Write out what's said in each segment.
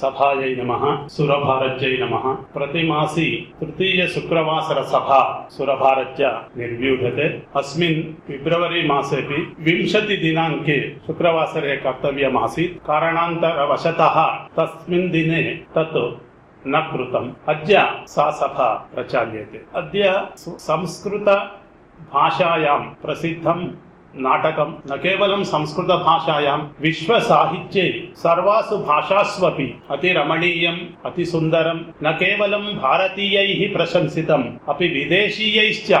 సభాయై నమ సురభారత్యై నమ. ప్రతిమాసి తృతీయ శుక్రవాసర సభ సురభారత్య నిర్వ్యూఢతే. అస్మిన్ ఫిబ్రవరి మాసేపి వింశతి దినాంకే శుక్రవాసరే కర్తవ్యమాసీత్. కారణాంతరవశతః తస్మిన్ దినే తత్ న కృతం. అద్య సా సభ ప్రచాల్యతే. అద్య సంస్కృత భాషాయాం ప్రసిద్ధం నాటకం న కేవలం సంస్కృత భాషాయాం విశ్వ సాహిత్యే సర్వాసు భాషాస్వపి. అతి రమణీయం అతి సుందరం న కేవలం భారతీయై ప్రశంసితం అపి విదేశీయైశ్చ.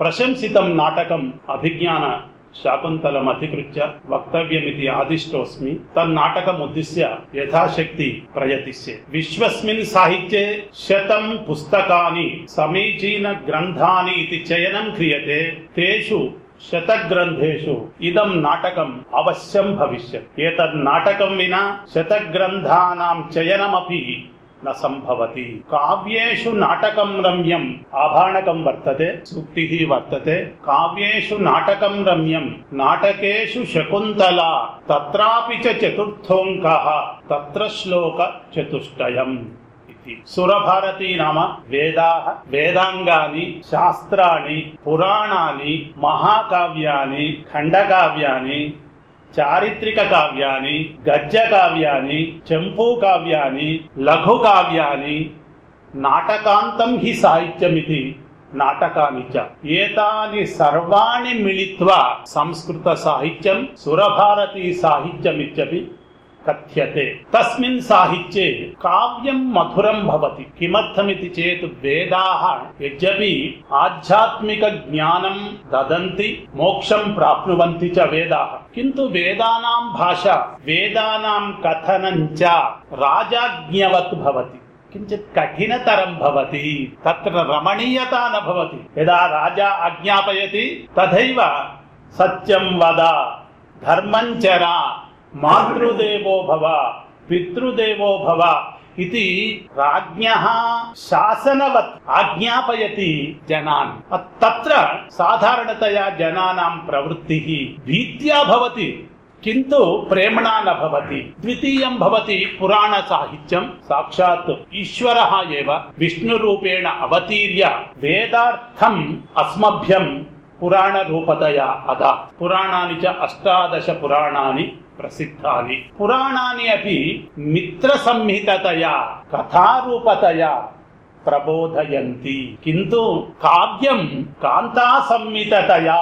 ప్రశంసితం నాటకం అభిజ్ఞాన శాకుంతలం అధికృత్య వక్తవ్యమితి ఆదిష్టోస్మి. తన్నాటకముద్దిశ్య యథాశక్తి ప్రయతిష్యే విశ్వస్మిన్ సాహిత్యే శతం పుస్తకాని సమీచీన గ్రంథాని ఇది చయనం క్రియతే. తేషు శతగ్రంథేషు. ఇదం నాటకం అవశ్యం భవిష్యత్. ఏతద్ నాటకం వినా శతగ్రంథానాం చయనమపి సంభవతి. కావ్యేషు నాటకం రమ్యం ఆభాణకం వర్తతే సూక్తి వర్తతే. కావ్యేషు నాటకం రమ్యం నాటకేషు శకుంతల తత్రాపి చతుర్థోంక తత్ర శ్లోక చతుష్టయం. సురభారతీ నామ వేదా వేదాంగాని శాస్త్రాన్ని పురాణాన్ని మహాకావ్యాన్ని ఖండకావ్యాన్ని చారిత్రిక కావ్యాన్ని గద్య కావ్యాన్ని చెంపు కావ్యాన్ని లఘు కావ్యాన్ని నాటకాంతం హి సాహిత్యమితి. నాటకాని చ. ఏతాని సర్వాణి మిళిత్వా సంస్కృత సాహిత్యం సురభారతి సాహిత్యమిత్యపి. కథ్యతే. తస్మిన్ సాహిత్యే కావ్యం మధురం భవతి. కిమర్థమితి చేత్ వేదాః యజ్జపి ఆధ్యాత్మిక జ్ఞానం దదంతి మోక్షం ప్రాప్నువంతి చ వేదాః. కింటు వేదానాం భాష వేదానాం కథనం చ రాజాజ్ఞవత్ భవతి. కించిత్ కఠినతరం భవతి. తత్ర రమణీయత నభవతి యదా రాజా ఆజ్ఞాపయతి తథైవ సత్యం వద. ధర్మం చరా మాతృదేవోభవ పితృదేవోభవ ఇది రాజ్ఞ శాసనవత్ ఆజ్ఞాపయతి జనాన్. తత్ర సాధారణతయా జనానాం ప్రవృత్తి భీత్యా భవతి కింటు ప్రేమణా నభవతి ద్వితీయం భవతి పురాణ సాహిత్యం సాక్షాత్ ఈశ్వర ఏవ విష్ణు రూపేణ అవతీర్య వేదార్థం అస్మభ్యం పురాణ రూపతయా అద. పురాణాని చ అష్టాదశ పురాణాని ప్రసిద్ధాని. పురాణాన్ని అవి మిత్రసంహితతయా కథారూపతయా ప్రబోధయంతి. కింటు కావ్యం కాంతా సంహితతయా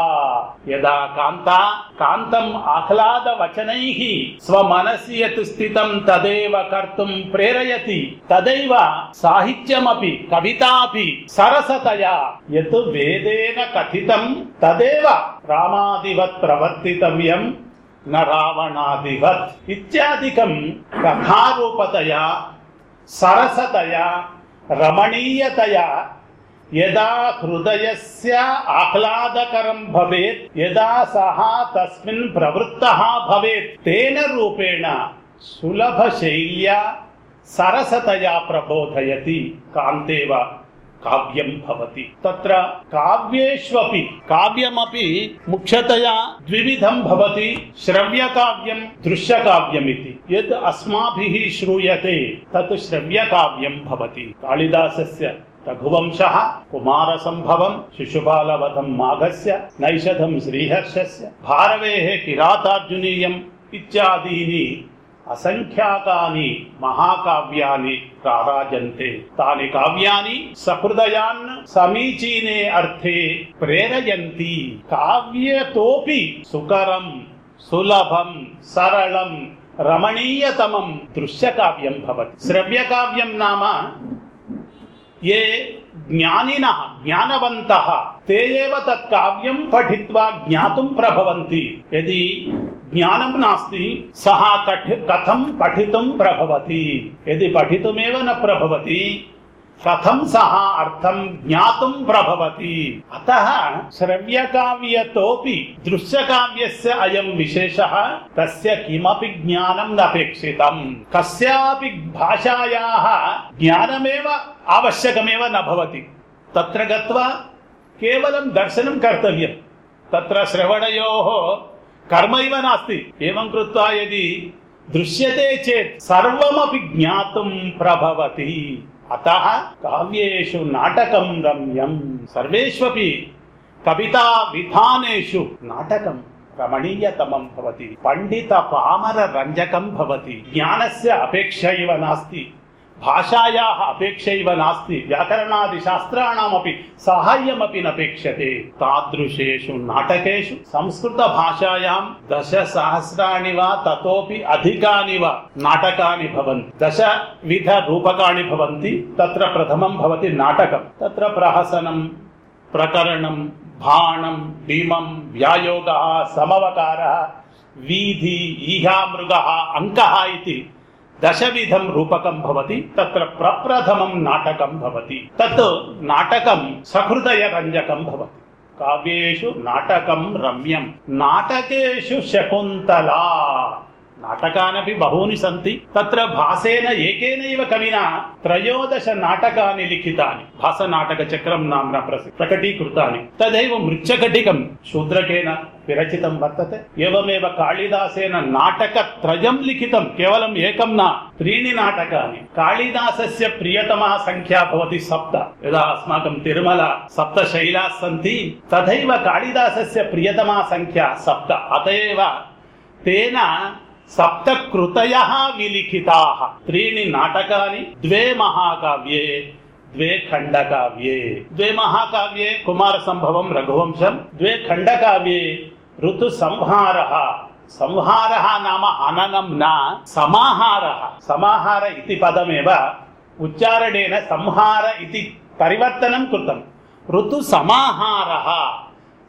యదా కాంత కాంతం ఆహ్లాద వచనై స్వమనసి యత్ స్థితం తదేవ కర్తుం ప్రేరయతి. తదైవ సాహిత్యమపి కవితాపి సరసతయా. యత్ వేదేన కథితం తదేవ రామాదివత్ ప్రవర్తితవ్యం. न रावणादिवत् इत्यादिकं कथारूपतया सरसतया रमणीयतया यदा हृदयस्य आह्लादकरं भवेत् यदा सः तस्मिन् प्रवृत्तः भवेत् तेन रूपेण सुलभशैल्या सरसतया प्रबोधयति कान्तेव కావ్యం భవతి తత్ర కావ్యేష్వపి కావ్యమపి ముఖ్యతయా ద్విధం భవతి శ్రవ్య కావ్యం దృశ్య కావ్యం ఇది యద్ అస్మాభిః శ్రూయతే తత్ శ్రవ్య కావ్యం భవతి కాళిదాసస్య రఘువంశ కుమార సంభవం శిశుబాలవధం మాఘస్య నైషధం శ్రీహర్షస్య భారవేహే కిరాతార్జునీయం ఇత్యాదీని असङ्ख्याकानि महाकाव्यानि राराजन्ते तानि काव्यानि सहृदयान् समीचीने अर्थे प्रेरयन्ति काव्यतोऽपि सुकरं सुलभं सरलं रमणीयतमं दृश्यकाव्यं भवति श्रव्यकाव्यं नाम ये ज्ञानिनः ज्ञानवन्तः ते एव तत् काव्यं पठित्वा ज्ञातुं प्रभवन्ति यदि ज्ञानं नास्ति सः कथं पठितुं प्रभवति यदि पठितुमेव न प्रभवति कथं सः अर्थं ज्ञातुं प्रभवति अतः श्रव्यकाव्यतोऽपि दृश्यकाव्यस्य अयं विशेषः तस्य किमपि ज्ञानं नापेक्षितं कस्यापि भाषायाः ज्ञानमेव आवश्यकमेव न भवति तत्र गत्वा केवलं दर्शनं कर्तव्यं तत्र కర్మ ఇవ నాస్తి. ఏమం కృత్వా యది? దృశ్యతే చేత్ సర్వమపి జ్ఞాతం ప్రభవతి. అత కావ్యేషు నాటకం రమ్యం. సర్వేష్వపి కవిత విధానేషు నాటకం రమణీయతమం భవతి. పండిత పామర రంజకం భవతి. జ్ఞానస్య అపేక్ష ఇవ నాస్తి. భాషాయా అపేక్ష నాస్తి. వ్యాకరణాది శాస్త్రాణమపి సాహాయ్యమపి నపేక్షతే. తాదృశేషు నాటకేషు సంస్కృత భాషాయాం దశ సహస్రాణి వా తతోపి అధికాని వా నాటకాని భవంతి. దశ విధ రూపకాణి భవంతి. తత్ర ప్రథమం భవతి నాటకం. తత్ర ప్రహసనం ప్రకరణం భాణం భీమం వ్యాయోగ సమవకార వీధి ఈహా మృగ అంక ఇది దశవిధం రూపకం భవతి తత్ర ప్రప్రథమం నాటకం భవతి. తత్ నాటకం సహృదయ రంజకం భవతి. కావ్యేషు నాటకం రమ్యం. నాటకేషు శకుంతలా. నాటకానపి బహూని సంతి తత్ర భాసేన ఏకేనైవ కవిన త్రయోదశ నాటకాన్ని లిఖితాని. భాస నాటక చక్రం నామ్న ప్రకటీకృతాని. తదైవ మృత్యకటికం శూద్రకేన విరచితం వర్తతే. ఏవమేవ కాళిదాసేన నాటక త్రయం లిఖితం కేవలం ఏకం నా త్రీణి నాటకాన్ని. कालिदासस्य प्रियतमा సంఖ్యా భవతి సప్త. యదా అస్మాకం తిరుమల సప్త शैलाः सन्ति तथैव कालिदासस्य प्रियतमा संख्या सप्त अत एव సప్త కృతయ విలిఖితా. త్రీణి నాటకాని ద్వే మహాకావ్యే ద్వే ఖండకావ్యే. ద్వే మహాకావ్యే కుమార సంభవం రఘువంశం ద్వే ఖండకావ్యే ఋతు సంహార. సంహార నామ హననం నా సమాహార. సమాహార ఇది పదమేవ ఉచ్చారణేన సంహార ఇది పరివర్తనం కృతం. ఋతు సమాహార.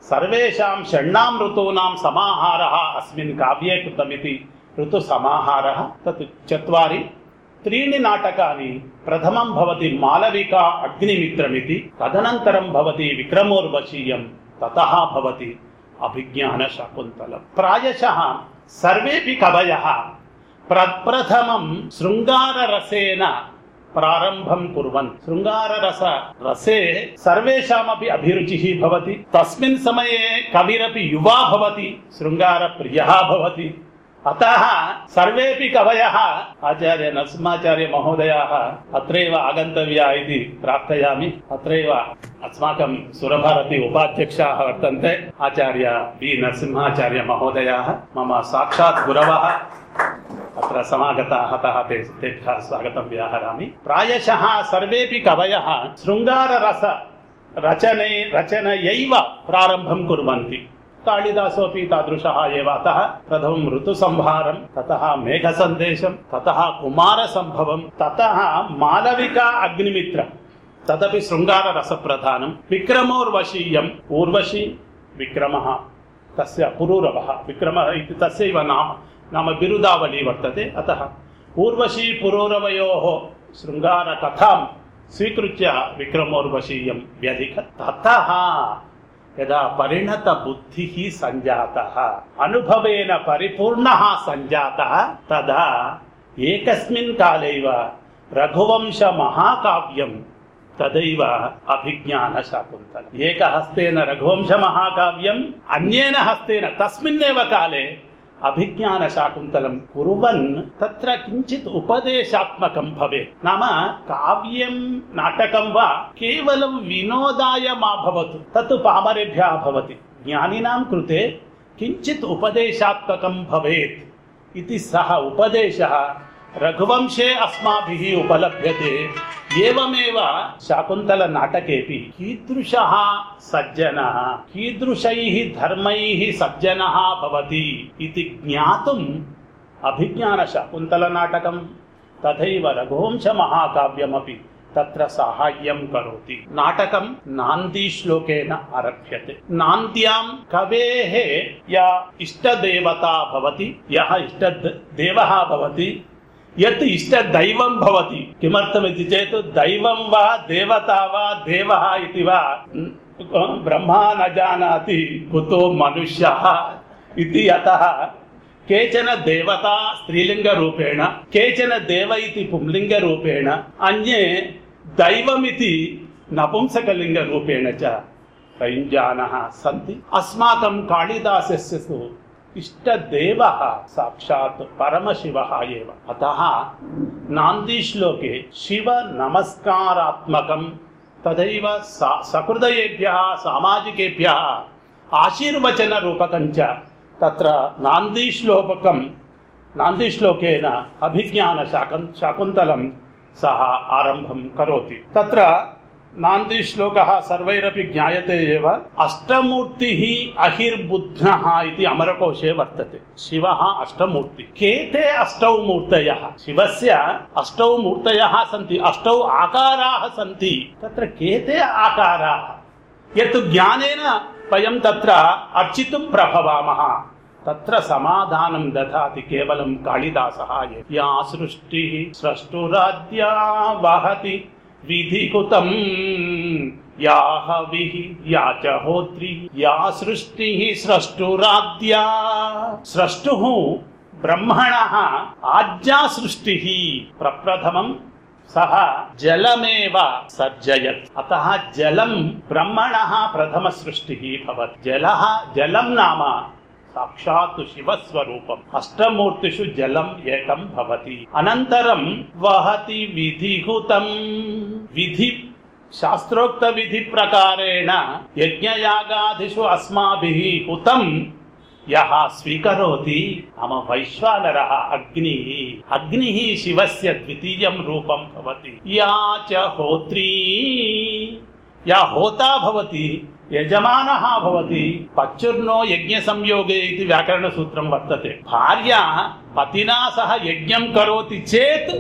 సర్వేషాం షణ్ణాం ఋతూనాం సమాహార అస్మిన్ కావ్యే కృతమితి. ఋతు సమాహార తత్ త్రీణి నాటకాని ప్రథమం భవతి మాలవిక అగ్నిమిత్రమితి తదనంతరం భవతి విక్రమోర్వశీయం తత భవతి అభిజ్ఞాన శకుంతలం ప్రాయశ సర్వేపి కవయ. ప్రప్రథమం శృంగార రసేన ప్రారంభం కుర్వన్. శృంగారరస రసే సర్వేషామపి అభిరుచి భవతి. తస్మిన్ సమయే కవిరపి యువా భవతి. శృంగార ప్రియ భవతి. अतः सर्वेपि कवयः आचार्य नरसिंहाचार्य महोदयाः अत्रैव आगन्तव्या इति प्रार्थयामि अत्रैव अस्माकं सुरभारती उपाध्यक्षाः वर्तन्ते आचार्य बि नरसिंहाचार्य महोदयाः मम साक्षात् गुरवः अत्र समागताः अतः ते तेभ्यः स्वागतं व्याहरामि प्रायशः सर्वेपि కాళిదాసోపి తాదృశ ఏవ అత ప్రథమం ఋతు సంహారం తత మేఘ సందేశం తత కుమార సంభవం తత మాలవిక అగ్నిమిత్ర తదపి శృంగార రసప్రధానం విక్రమోర్వశీయం ఊర్వశీ విక్రమ తస్య పురూరవ విక్రమ ఇది తస్యైవ నామ నామ బిరుదావళి వర్తతే అత ఊర్వశీ పురూరవయో శృంగార కథాం స్వీకృత్య విక్రమోర్వశీయం వ్యధిక తత యదా పరిణత బుద్ధి సంజాత అనుభవేన పరిపూర్ణ సంజాత తదా ఏకస్మిన్ కాలైవ రఘువంశ మహాకావ్యం తదైవ అభిజ్ఞాన శాకుంతల. ఏక హస్తేన రఘువంశ మహాకావ్యం అన్యేన హస్తేన తస్మిన్నేవ కాలే अभिज्ञानशाकुन्तलं कुर्वन् तत्र किञ्चित् उपदेशात्मकं भवेत् नाम काव्यं नाटकं वा केवलं विनोदाय मा भवतु तत् पामरेभ्यः भवति ज्ञानिनां कृते किञ्चित् उपदेशात्मकं भवेत् इति सः उपदेशः రఘువంశే అస్మాభిः ఉపలభ్యతే. ఏవమేవ శాకుంతల నాటకేపి. కీదృశ సజ్జన. కీదృశై ధర్మై సజ్జన భవతి ఇది జ్ఞాతుం అభిజ్ఞాన శాకుంతల నాటకం. తథైవ రఘువంశ మహాకావ్యమపి తత్ర సాహాయ్యం కరోతి. నాటకం నాంది శ్లోకేన ఆరభ్యతే. నాంద్యాం కవేహే యా ఇష్టదేవతా భవతి యహ ఇష్ట దేవ భవతి యత్ ఇష్ట దైవం భవతి. కిమర్థం ఇది చేత్ దైవం వా దేవత వా దేవ ఇది వా. బ్రహ్మ నజానాతి కుతో మనుష్య ఇది అత కేచన దేవత స్త్రీలింగ రూపేణ కేచన దేవ ఇది పుంలింగ రూపేణ అన్యే దైవమితి నపుంసకలింగ రూపేణ చ. సంతి. అస్మాకం కాళిదాసస్సు ఇష్టదేవ సాక్షాత్ పరమశివ ఏవ. అత నాందీశ్లోకే శివ నమస్కారాత్మకం తదైవ సహృదయేభ్య సామాజికేభ్య ఆశీర్వచన రూపకంచ తత్ర నాందీశ్లోపకం నాందీశ్లోకేన అభిజ్ఞాన శాకం శాకుంతలం సహ ఆరంభం కరోతి. తత్ర నాంది శ్లోక సర్వైరపి జ్ఞాయతే ఏవ అష్టమూర్తి అహిర్బుద్ధ ఇది అమరకోశే వర్తతే. శివ అష్టమూర్తి. కేతే అష్టౌ మూర్తయ. శివస్య అష్టౌ మూర్తయ సంతి అష్టౌ ఆకారా సంతి. తత్ర కేతే ఆకారాः. యత్ జ్ఞానేన వయం తత్ర అర్చితు ప్రభవామः. తత్ర సమాధానం దాతి కేవలం కాళిదాస యా సృష్టి సృష్టురాద్యా వహతి. విధికృతం యాహవి యా చ హోత్రి యా సృష్టి స్రష్టురాద్యా స్రష్టు బ్రహ్మణ ఆజ్ఞా సృష్టి ప్రప్రథమం సహ జలమేవ సర్జయత్ అత జలం బ్రహ్మణ ప్రథమ సృష్టి భవత్ జల జలం నామ సాక్షాత్తు శివస్వరూపం. అష్టమూర్తిషు జలం ఏకం భవతి. అనంతరం వహతి విధిహుతం. విధి శాస్త్రోక్త విధి ప్రకారేణ యజ్ఞయాగాదిషు అస్మాభిః హుతం. యహ స్వీకరోతి. అమ వైశ్వానర అగ్ని. అగ్ని శివస్య ద్వితీయం రూపం భవతి. యా చ హోత్రీ. యా హోతా భవతి. యజమాన భవతి పచ్చుర్నో యజ్ఞ సంయోగే ఇది వ్యాకరణ సూత్రం వర్తతే. భార్య పతినా సహ యజ్ఞం కరోతి చేత్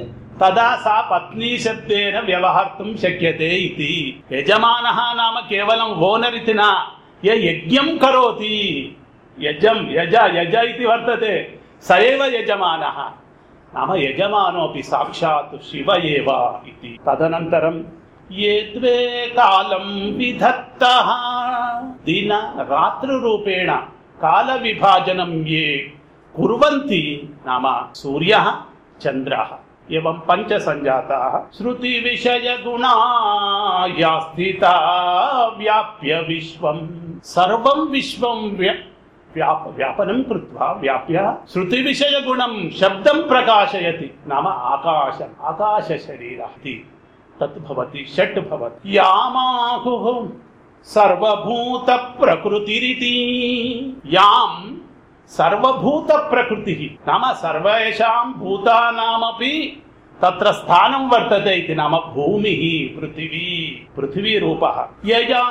తదా సా పత్నీ శబ్దేన వ్యవహర్తం శక్యతే ఇది. యజమాన నామ కేవలం ఓనరితిన యజ్ఞం కరోతి. యజం యజ యజ ఇది వర్తతే సయవ యజమాన. నామ యజమానోపి సాక్షాత్ శివ ఏవ ఇది. తదనంతరం ये द्वे कालं विधत्तः दिन रात्रिरूपेण कालविभाजनं ये कुर्वन्ति नाम सूर्यः चन्द्रः एवं पञ्चसञ्जाताः श्रुतिविषयगुणा या स्थिता व्याप्य विश्वं सर्वं विश्वं व्य व्याप व्यापनं कृत्वा व्याप्य श्रुतिविषयगुणं शब्दं प्रकाशयति नाम आकाशम् తద్భవతి షట్ భవతి. యామాహు సర్వభూత ప్రకృతిరితి యాం సర్వభూత ప్రకృతి నామ సర్వేషాం భూతానామపి. తత్ర స్థానం వర్తతే ఇది నామ భూమి పృథివీ. పృథివీ రూప యయా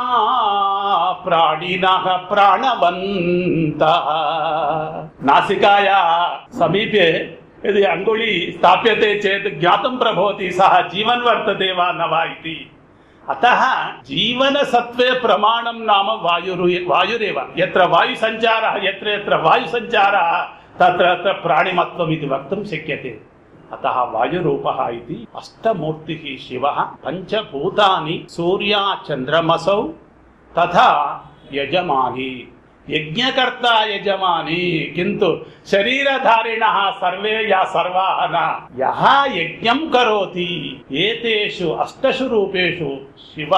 ప్రాణిన ప్రాణవంత. నాసికాయ సమీపే यदि अङ्गुली स्थाप्यते चेत् ज्ञातुं प्रभवति सः जीवन् वर्तते वा न वा इति अतः जीवनसत्त्वे प्रमाणं नाम वायुरु वायुरेव यत्र वायुसञ्चारः यत्र यत्र वायुसञ्चारः तत्र तत्र प्राणिमत्वम् इति वक्तुं शक्यते अतः वायुरूपः इति अष्टमूर्तिः शिवः पञ्चभूतानि सूर्या चन्द्रमसौ तथा यजमानी యజ్ఞకర్త యజమాని. కింటు శరీరధారిణ సర్వే యా సర్వాన. యహ యజ్ఞం కరోతి. ఏతేషు అష్టషు రూపేషు శివ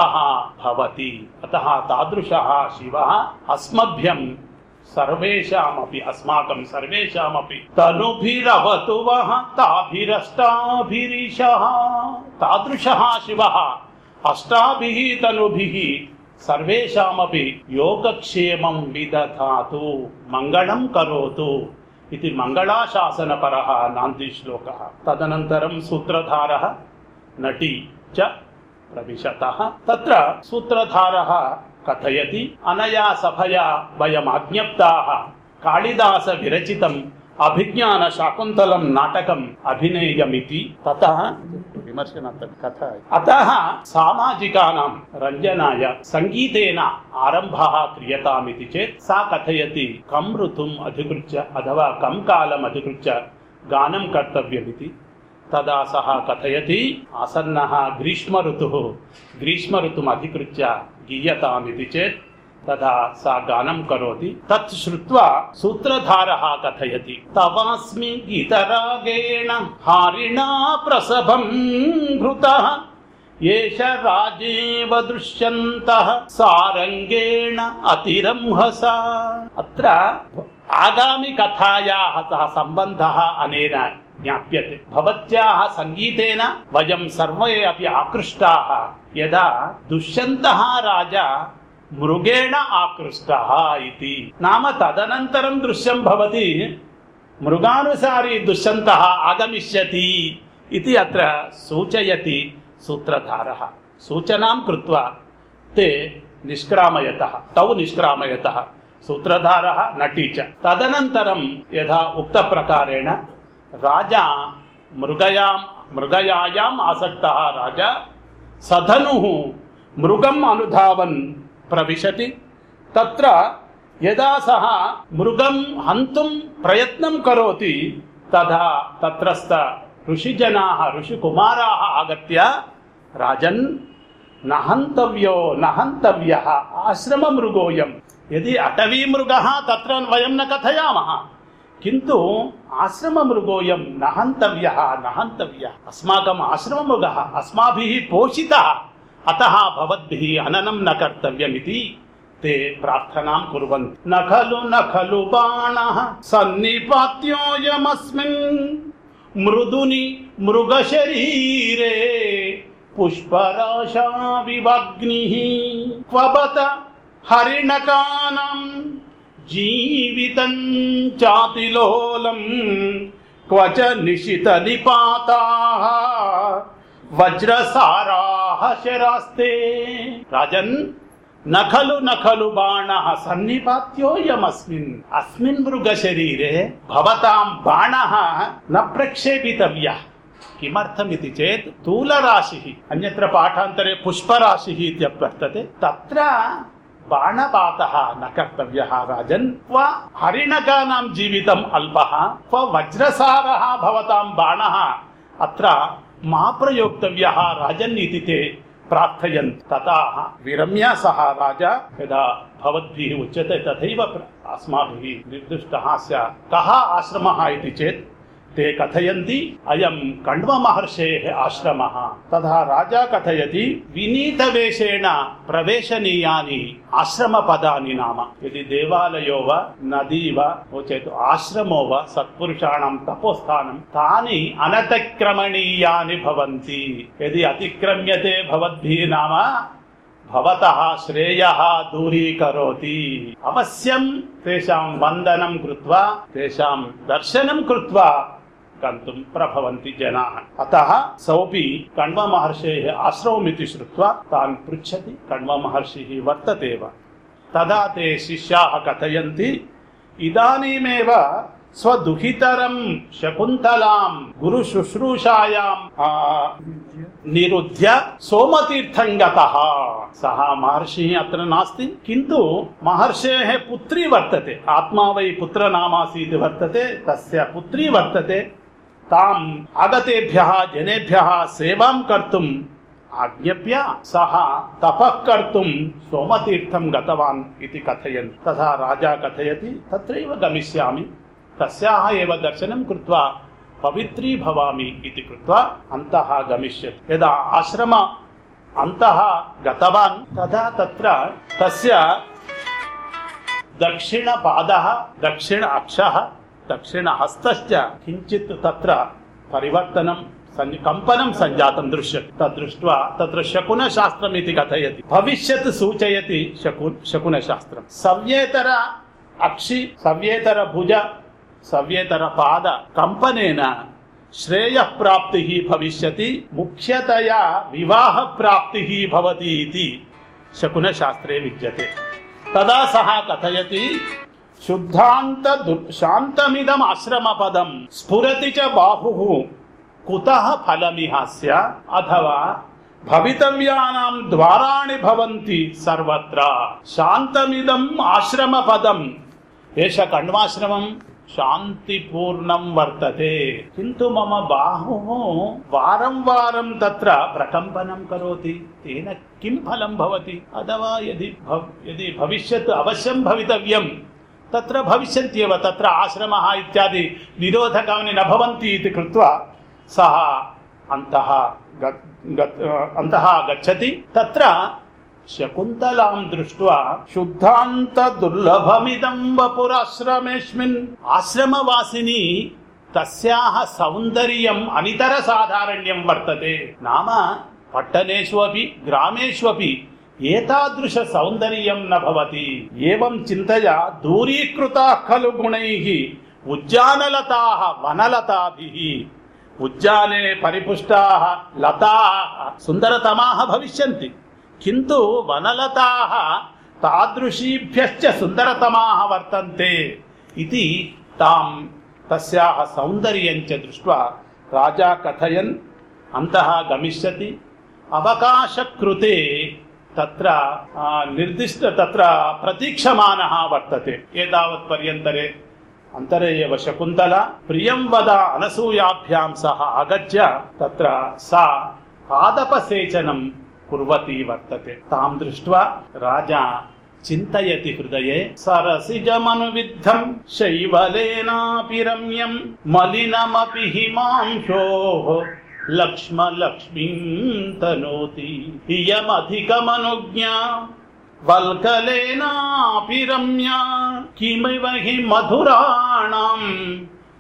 భవతి. అత తాదృశ శివ అస్మభ్యం. సర్వేషామపి అస్మాకం సర్వేషామపి తనుభిరవతు వహ తాభిరష్టాభిరీష. తాదృశ శివ అష్టాభి తనుభి సర్వేషామపి యోగక్షేమం విదధాతు మంగళం కరోతు ఇది మంగళాశాసనపర నాంది శ్లోక. తదనంతరం సూత్రధార నటి చ ప్రవిశత. తత్ర సూత్రధార కథయతి అనయా సభయా వయమాజ్ఞప్తా. కాళిదాస విరచితం అభిజ్ఞాన శాకుంతలం నాటకం అభినయమితి. తత విమర్శనార్థం కథ. అత సామాజికానాం రంజనాయ సంగీతేన ఆరంభ క్రియతామితి చేత్ సా కథయతి. కం ఋతుం అధికృత్య అథవా కం కాలం అధికృత్య గానం కర్తవ్యమితి. తదా సహ కథయతి ఆసన్న గ్రీష్మ ఋతు గ్రీష్మ ఋతుమధికృత్య గీయతామితి చేత్ తదా సా గానం కరోతి తత్ శ్రుత్వా సూత్రధార కథయతి తవాస్మి గీతరాగేణ హారిణా ప్రసభం భృత ఏష రాజేవ దృశ్యంత సారంగేణ అతిరంహస అత్ర ఆగామి కథాయా సహ సంబంధ అనేన జ్ఞాప్యతే భవత్యాః సంగీతేన వయం సర్వే అపి ఆకృష్టాః యదా దుష్యంతః రాజా మృగేణ ఆకృష్ట ఇది. నామ తదనంతరం దృశ్యం భవతి. మృగానుసారి దుష్యంత ఆగమిష్యతి ఇది అత్ర సూచయతి సూత్రధార. సూచనాం కృత్వా తే నిష్క్రామయత తౌ నిష్క్రామయత. సూత్రధార నటీ చ. తదనంతరం యథా ఉక్త ప్రకారేణ రాజా మృగయాం మృగయాయాం ఆసక్త రాజా. సధను మృగం అనుధావన్ ప్రవిశతి. తత్ర యదా సహ మృగం హంతుం ప్రయత్నం కరోతి తదా తత్రస్థ ఋషిజనా ఋషికుమారా ఆగత్య రాజన్ నహంతవ్యో నహంతవ్య ఆశ్రమ మృగోయం ఎది అటవీ మృగ తత్ర వయం న కథయామహ కింటు ఆశ్రమ మృగోయం నహంతవ్య నహంతవ్య. అస్మాకం ఆశ్రమ మృగ అస్మాభి పోషితः. అత భవద్భి అననం న కర్తవ్యమితి. తే ప్రార్థనాం కురువంతి. నఖలు నఖలు బాణ సన్నిపాత్యోయమస్మిన్ మృదుని మృగ శరీరే పుష్పరాశావివగ్ని. క్వబత హరిణకానం జీవితం చాతిలోలం. క్వచ నిశిత నిపాతా. వజ్రసారాహ శరాస్తే. రాజన్ నఖలు నఖలు బాణ సన్నిపాత్యోయమస్మిన్ అస్మిన్ మృగ శరీరే భవతాం బాణ న ప్రక్షేపితవ్య. కిమర్థమితి చేత్ స్థూలరాశి. అన్యత్ర పాఠాంతరే పుష్పరాశి ఇత్యర్థతే. తత్ర బాణపాత నకర్తవ్య రాజన్. క్వ హరిణకానాం జీవితం అల్ప. క్వ వజ్రసార భవతాం బాణ. అత్ర बाणः अत्र मा प्रयोक्तव्यः राजन् इति ते प्रार्थयन् तथा विरम्य सः राजा यदा भवद्भिः उच्यते तथैव प्र- अस्माभिः निर्दिष्टः स्यात् कः आश्रमः इति चेत् ते कथयन्ति अयं कण्वमहर्षेः आश्रमः तथा राजा कथयति विनीतवेषेण प्रवेशनीयानि आश्रमपदानि नाम यदि देवालयो वा नदी वा नो चेत् आश्रमो वा सत्पुरुषाणां तपोस्थानं तानि अनतिक्रमणीयानि भवन्ति यदि अतिक्रम्यते भवद्भिः नाम भवतः श्रेयः दूरीकरोति अवश्यं तेषां वन्दनं कृत्वा तेषां दर्शनं कृत्वा गन्तुं प्रभवन्ति जनाः अतः सोऽपि कण्वमहर्षेः आश्रममिति श्रुत्वा तान् पृच्छति कण्वमहर्षिः वर्तते वा तदा ते शिष्याः कथयन्ति इदानीमेव स्वदुहितरं शकुन्तलां गुरुशुश्रूषायाम् आ, निरुध्य सोमतीर्थं गतः सः महर्षिः अत्र नास्ति किन्तु महर्षेः पुत्री वर्तते आत्मा वै पुत्रनामासीत् वर्तते तस्य पुत्री वर्तते తాం ఆగతేభ్య జనేభ్య సేవాం కర్తుం. ఆజ్ఞప్య సహ తపకర్తుం సోమతీర్థం గతవాన్ ఇది కథయన్. తథా రాజా కథయతి తత్రైవ గమిష్యామి. తస్యాహ ఏవ దర్శనం కృత్వా పవిత్రీ భవామి ఇది కృత్వా అంతః గమిష్యతి. యదా ఆశ్రమ అంతః గతవాన్ తదా తత్ర తస్య దక్షిణ పాదః దక్షిణ అక్షః దక్షిణ హస్తశ్చ కించిత్ తత్ర పరివర్తనం కంపనం సంజాతం దృశ్యతి తద్దృష్ట్వా తత్ర శకున ఇది కథయతి. భవిష్యత్ సూచయతి శకున శాస్త్రం సవ్యేతర అక్షి సవ్యేతర భుజ సవ్యేతర పాద కంపనేన శ్రేయ ప్రాప్తి భవిష్యతి ముఖ్యతయా వివాహ ప్రాప్తి భవతి ఇది శకున శాస్త్రే విద్యతే. తదా సహా కథయతి. శుద్ధాంత శాంతమిదం ఆశ్రమ పదం స్ఫురతి చ బాహు కుత ఫలమిహాస్య అథవా భవితవ్యానాం ద్వారాణి భవంతి సర్వత్ర శాంతమిదం ఆశ్రమ పదం ఏష కణ్వాశ్రమం శాంతిపూర్ణం వర్తతే కింటు మమ బాహు వారం వారం తత్ర ప్రకంపనం కరోతి తేన కిం ఫలం భవతి అథవా యది యది భవిష్యత్ అవశ్యం భవితవ్యం తత్ర భవిష్యంత్యవ తత్ర ఆశ్రమ ఇత్యాది నిరోధకాన్ని నభవంతి ఇది కృత్వా సహ అంత అంత గచ్చతి. తత్ర శకుంతలాం దృష్ట్వా శుద్ధాంత దుర్లభమిదం వపురాశ్రమేస్మిన్ ఆశ్రమవాసిని తస్యాహ సౌందర్యం అనితర సాధారణ్యం వర్తతే. నామ పట్టణేషు అపి గ్రామేషు ఏతాదృశ సౌందర్యం నభవతి భవతి. ఏవం చింతయ దూరీకృతా ఖలు గుణై ఉజ్జానలతా వనలతాభి. ఉజ్జానే పరిపుష్టా లతా సుందరతమా భవిష్యంతి. కింటు వనలతా తాదృశీభ్యశ్చ సుందరతమా వర్తంతే. ఇది తాం తస్యాహ సౌందర్యం చ దృష్ట్వా రాజా కథయన్ అంతః గమిష్యతి. అవకాశకృతే తత్ర నిర్దిష్ట తత్ర ప్రతీక్షమానः వర్తతే. ఏతావత్ పర్యంతరే అంతరే ఏవ శకుంతల ప్రియం వద అనసూయాభ్యాం సహ ఆగత్య తత్ర సా పాదపసేచనం కుర్వతి వర్తతే. తాం దృష్ట్వా రాజా చింతయతి హృదయే. సరసిజమను విద్ధం శైవలేనాపి రమ్యం మలినమపి హిమాంశో. లక్ష్మ లక్ష్మీం తనోతి ఇయమధికమనుజ్ఞా వల్కలేనాపి రమ్య కిమివ హి మధురాణం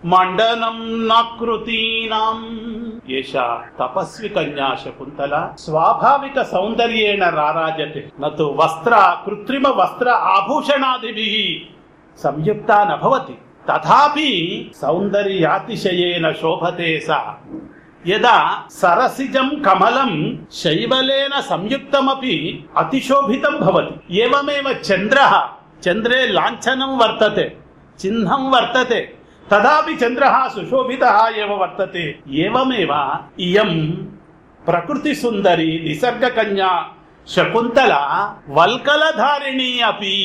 మండనం నకృతీనాం. ఏషా తపస్వి కన్యా శకుంతల స్వాభావిక సౌందర్యేణ రారాజతే. నతు వస్త్ర కృత్రిమ వస్త్ర ఆభూషణాదిభి సంయుక్త నభవతి. తథాపి సౌందర్యాతిశయేన శోభతే సా. యదా సరసిజం కమలం శైవలేన సంయుక్తమపి అతిశోభితం భవతి. ఏమేవ చంద్ర? చంద్రే లాంఛనం వర్తతే చిహ్నం వర్తతే తదాపి చంద్ర సుశోభిత ఏవ వర్తతే. ఏమేవ ఇయం ప్రకృతి సుందరి నిసర్గకన్యా శకుంతల వల్కలధారిణి అపి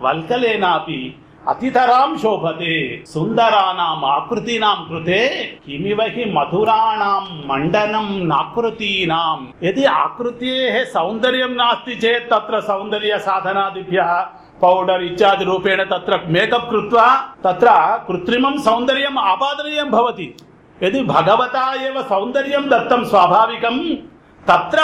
వల్కలేనాపి అతితరాం శోభతే సుందరానాం ఆకృతీనాం కృతే కిమివ హి మధురాణాం మండనం నాకృతీనాం. యది ఆకృతే సౌందర్యం నాస్తి చేత్ తత్ర సౌందర్య సాధనాదిభ్య పౌడర్ ఇత్యాది రూపేణ తత్ర మేకప్ కృత్వా తత్ర కృత్రిమం సౌందర్యం ఆపాదనీయం భవతి. యది భగవతా ఏవ సౌందర్యం దత్తం స్వాభావికం తత్ర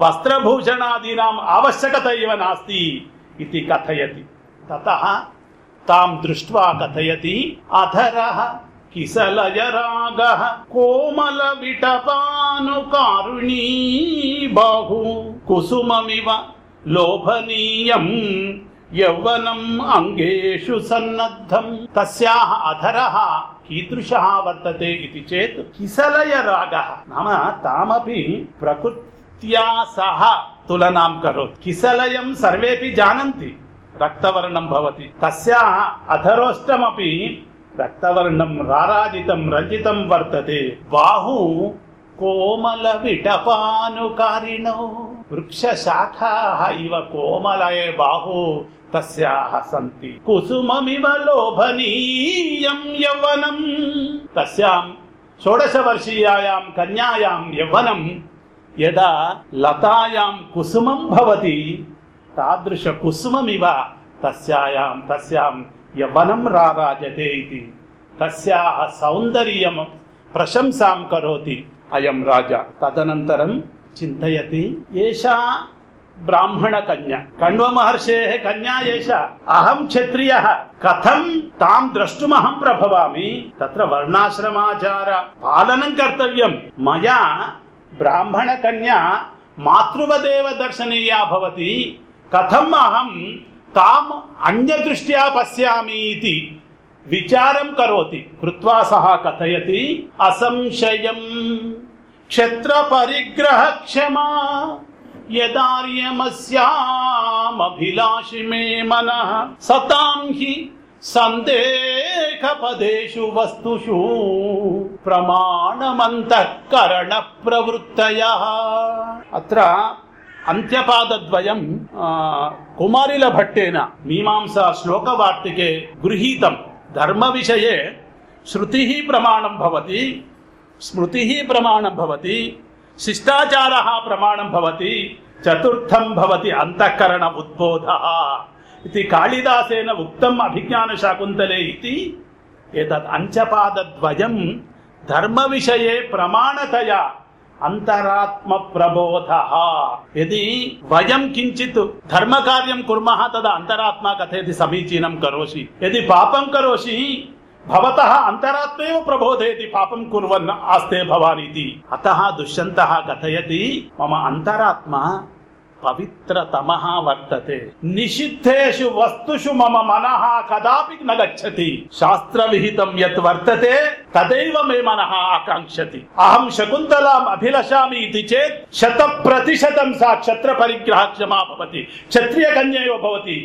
వస్త్రభూషణాదీనాం ఆవశ్యకత ఇవ నాస్తి. ఇది కథయతి. తతః తాం దృష్ట్వా కథయతి అధర కిసలయ రాగః కోమల విటపానుకారుణీ బాహు కుసుమమివ లోభనీయం యౌవనం అంగేషు సన్నద్ధం తస్యాహ అధరः కీదృశः వర్తతే ఇది చేత్ కిసలయ రాగ నామ తామపి ప్రకృత్యా సహ తులనాం కరోతి కిసలయం సర్వేపి జానంతి రక్తవర్ణం భవతి. తస్యాः అధరోష్టమపి రక్తవర్ణం రారాజితం రంజితం వర్తతే. బాహు కోమల విటపానుకారిణో. వృక్షశాఖాः ఇవ కోమలయే బాహు తస్యాः సంతి. కుసుమమివ లోభనీయం యవ్వనం. తస్యాం షోడశవర్షీయాయాం కన్యాయాం యవ్వనం. యదా లతాయాం కుసుమం భవతి. తాదృశ కుసుమమివ తస్యాయాం తస్యాం యవనం రారాజతే ఇది. తస్యాः సౌందర్యం ప్రశంసాం కరోతి. అయం రాజా. తదనంతరం చింతయతి ఏషా బ్రాహ్మణ కన్య. కణ్వ మహర్షే కన్యా ఏష. అహం క్షత్రియ. కథం తాం ద్రష్టుమహం ప్రభవామి. తత్ర వర్ణాశ్రమాచార. పాలనం కర్తవ్యం. మయా బ్రాహ్మణ కన్యా మాతృవదేవ దర్శనీయా భవతి. కథం అహం తాం అన్యదృష్ట్యా పశ్యామి ఇది. విచారం కరోతి. కృత్వా సహ కథయతి. అసంశయం. క్షత్ర పరిగ్రహ క్షమా. యదార్యమస్యామభిలాషి మే మనః. సతాం హి సందేహపదేషు వస్తుషు. ప్రమాణమంతఃకరణ ప్రవృత్తయ అత్ర అంత్యపాదద్వయం కుమారిల భట్టేన మీమాంసా శ్లోకవార్తికే గృహీతం. ధర్మ విషయే శృతి ప్రమాణం భవతి స్మృతి ప్రమాణం భవతి శిష్టాచార ప్రమాణం భవతి చతుర్థం భవతి అంతఃకరణ ఉద్బోధ. ఇది కాళిదాసేన ఉక్తం అభిజ్ఞాన శాకుంతలే ఇది. ఏతద్ అంచపాదద్వయం ధర్మ విషయే ప్రమాణతయా అంతరాత్మ ప్రబోధ యది వయం కించిత్ ధర్మ కార్యం కుర్మః తద అంతరాత్మ కథయతి సమీచీనం కరోషి. యది పాపం కరోషి భవత అంతరాత్మేవ ప్రబోధయతి పాపం కుర్వన్ ఆస్తే భవానీతి. అత దుష్యంత కథయతి మమ అంతరాత్మ పవిత్రతమ వర్తతే. నిషిద్ధేషు వస్తుషు మమ మనః కదాపి న గచ్చతి శాస్త్ర విహితం యత్ వర్తతే తదైవ మే మనః ఆకాంక్షతి. అహం శకుంతలాం అభిలషామి ఇది చేత్ శత ప్రతిశతం సా క్షత్ర పరిగ్రహ క్షమా భవతి. క్షత్రియ కన్యైవ భవతి.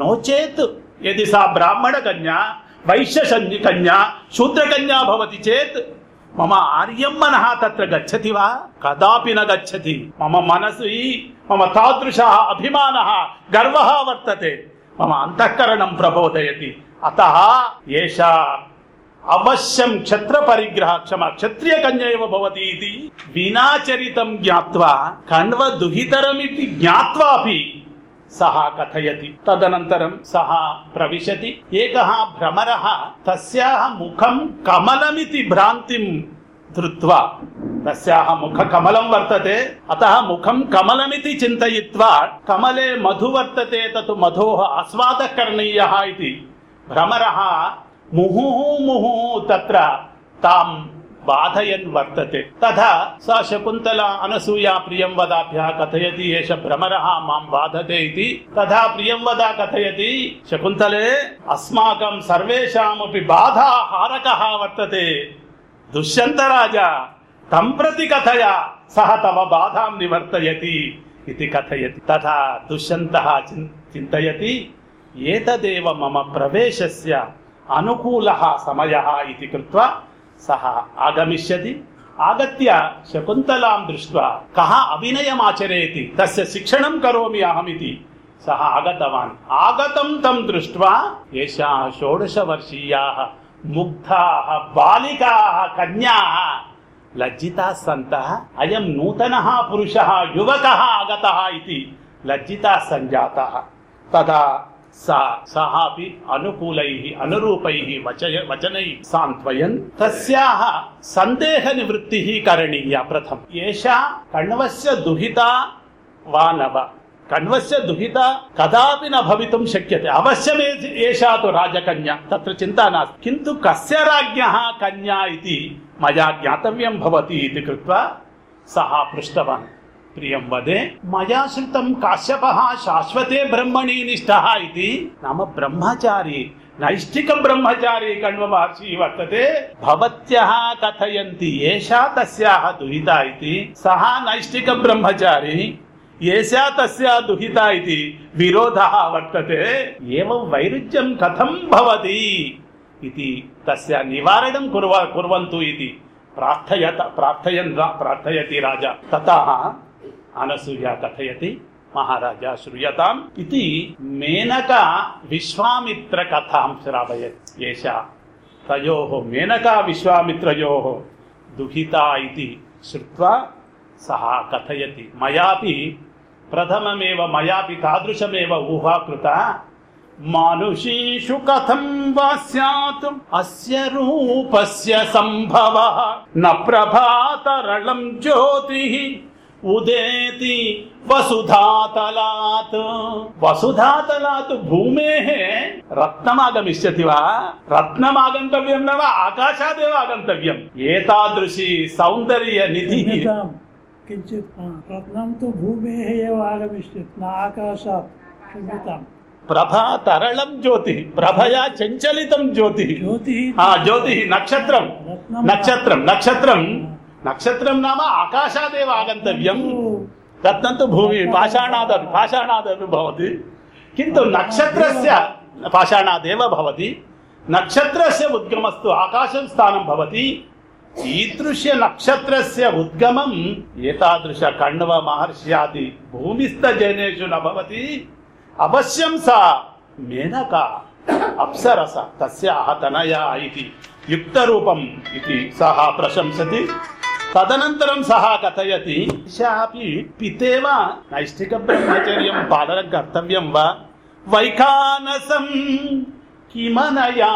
నో చేత్ యది సా బ్రాహ్మణ కన్యా వైశ్య కన్యా శూద్ర కన్యా భవతి చేత్. మమ ఆర్యం మనః తత్ర గచ్చతి వా? కదాపి న గచ్చతి. మమ మనసు మమ తాదృశ అభిమాన గర్వ వర్తతే. మమ అంతఃకరణం ప్రబోధయతి. అత ఏషా అవశ్యం క్షత్ర పరిగ్రహ క్షమ క్షత్రియ కన్యైవ భవతి ఇది వినాచరితం జ్ఞాత్వా కణ్వ దుహితరమితి జ్ఞాత్వాపి. సహ కథయతి. తదనంతరం సహ ప్రవిశతి. ఏకः భ్రమర తస్యాः ముఖం కమలమితి భ్రాంతిం ధృత్వా. తస్యాహ ముఖ కమలం వర్తతే అత ముఖం కమలమితి చింతయిత్వా. కమలే మధు వర్తతే తత్ మధోः ఆస్వాదः కరణీయः ఇతి భ్రమరः ముహు ముహుః తత్ర తాం బాధయన్ వర్తతే. తథా సా శకుంతల అనసూయా ప్రియం వదాభ్య కథయతి ఏష భ్రమర మాం బాధతే ఇది. తథా ప్రియం వదా కథయతి శకుంతలే అస్మాకం సర్వేషామపి బాధా హారకः వర్తతే. దుష్యంతరాజా తం ప్రతి కథయ సహ తమ బాధాం నివర్తయతి ఇది కథయతి. తథా దుష్యంత చింతయతి ఏతదేవ మమ ప్రవేశస్య అనుకూల సమయ ఇది కృత్వా సహ ఆగమిష్యతి. ఆగత్య శకుంతలాం దృష్ట్వా కహ అభినయమాచరేతి తస్య శిక్షణం కరోమి అహమితి. సహ ఆగతవాన్. ఆగతం తం దృష్ట్వా ఏషా షోడశ వర్షీయా ముగ్ధా బాలికా కన్యా లజ్జితా సంత అయం నూతన పురుష యువక ఆగత ఇది లజ్జితా సంజాత. తదా సహాపి అనుకూలై అనురూపై వచయ వచనైः సాంత్వయన్. తస్యాహ సందేహ నివృత్తి కరణీయ ప్రథం ఏషా కణ్వస్య దుహిత వా నవ. కణ్వస్య దుహిత కదాపి న భవితుం శక్యతే. అవశ్యమే ఏషా తు రాజకన్యా. తత్ర చింతా నాస్తి. కింటు కస్య రాజ్ఞः కన్యా ఇది మయా జ్ఞాతవ్యం భవతి ఇది కృత్వా సహా పృష్టవాన్. ప్రియం వదే మయా శృతం కాశ్యపः శాశ్వతే బ్రహ్మణి నిష్ట ఇది నామ బ్రహ్మచారి నైష్ఠిక బ్రహ్మచారి కణ్వ మహర్షి వర్తతే. భవత్యः కథయంతి ఏషా తస్యాः దుహిత ఇది. సహా నైష్ఠిక బ్రహ్మచారి ఏషా తస్యా దుహిత ఇది. విరోధ వర్తతే. ఏవం వైరుధ్యం కథం భవతి ఇది. తస్య నివారణం కుర్వ కుర్వంతు ఇది. ప్రార్థయత ప్రార్థయన్ ప్రార్థయతి రాజా. తతः అనసూయ కథయతి మహారాజా శ్రూయతాం ఇది మేనక విశ్వామిత్ర కథాం శ్రావయత్. ఏష తయో మేనకా విశ్వామిత్రయో దుహిత ఇది శ్రుత్వా సహా కథయతి. మయాపి ప్రథమమేవ మయాపి తాదృశమేవ ఊహాకృత. మానుషీషు కథం వా స్యాత్ అస్య రూపస్య సంభవ. న ప్రభాతరళం జ్యోతి. ఉదేతి వసుధాతలాత్ వసుధాతలాత్ భూమే రత్నమాగమిష్యతి వా రత్నమాగంతవ్యం నవా ఆకాశాదేవ ఆగంతవ్యం ఏతాదృశి సౌందర్య నిధి కించిత్ రత్నం తు భూమే ఆగమిష్యత్ నా ఆకాశాత్ క్షమ్యతాం ప్రభా తరళం జ్యోతి ప్రభయా చంచలితం జ్యోతి జ్యోతి జ్యోతి నక్షత్రం నక్షత్రం నక్షత్రం నక్షత్రం నామ ఆకాశాదేవ ఆగంతవ్యం. రత్నం భూమి పాషాణాదపి పాషాణాదపి భవతి. కింద నక్షత్రస్య పాషాణాదేవ భవతి. నక్షత్రస్య ఉద్గమస్తు ఆకాశం స్థానం భవతి. ఈదృశ్య నక్షత్రస్య ఉద్గమం ఏతాదృశ కण्व మహర్ష్యాది భూమిస్థ జనేషు నభవతి అవశ్యం సా మేనక అప్సరస తస్యాహ తనయా ఇది యుక్తరూపం ఇది సహా ప్రశంసతి. తదనంతరం సహా కథయతి శాపి పితేవ నైష్ఠిక బ్రహ్మచర్యం పాలన కర్తవ్యం వా? వైఖానసం కిమనయా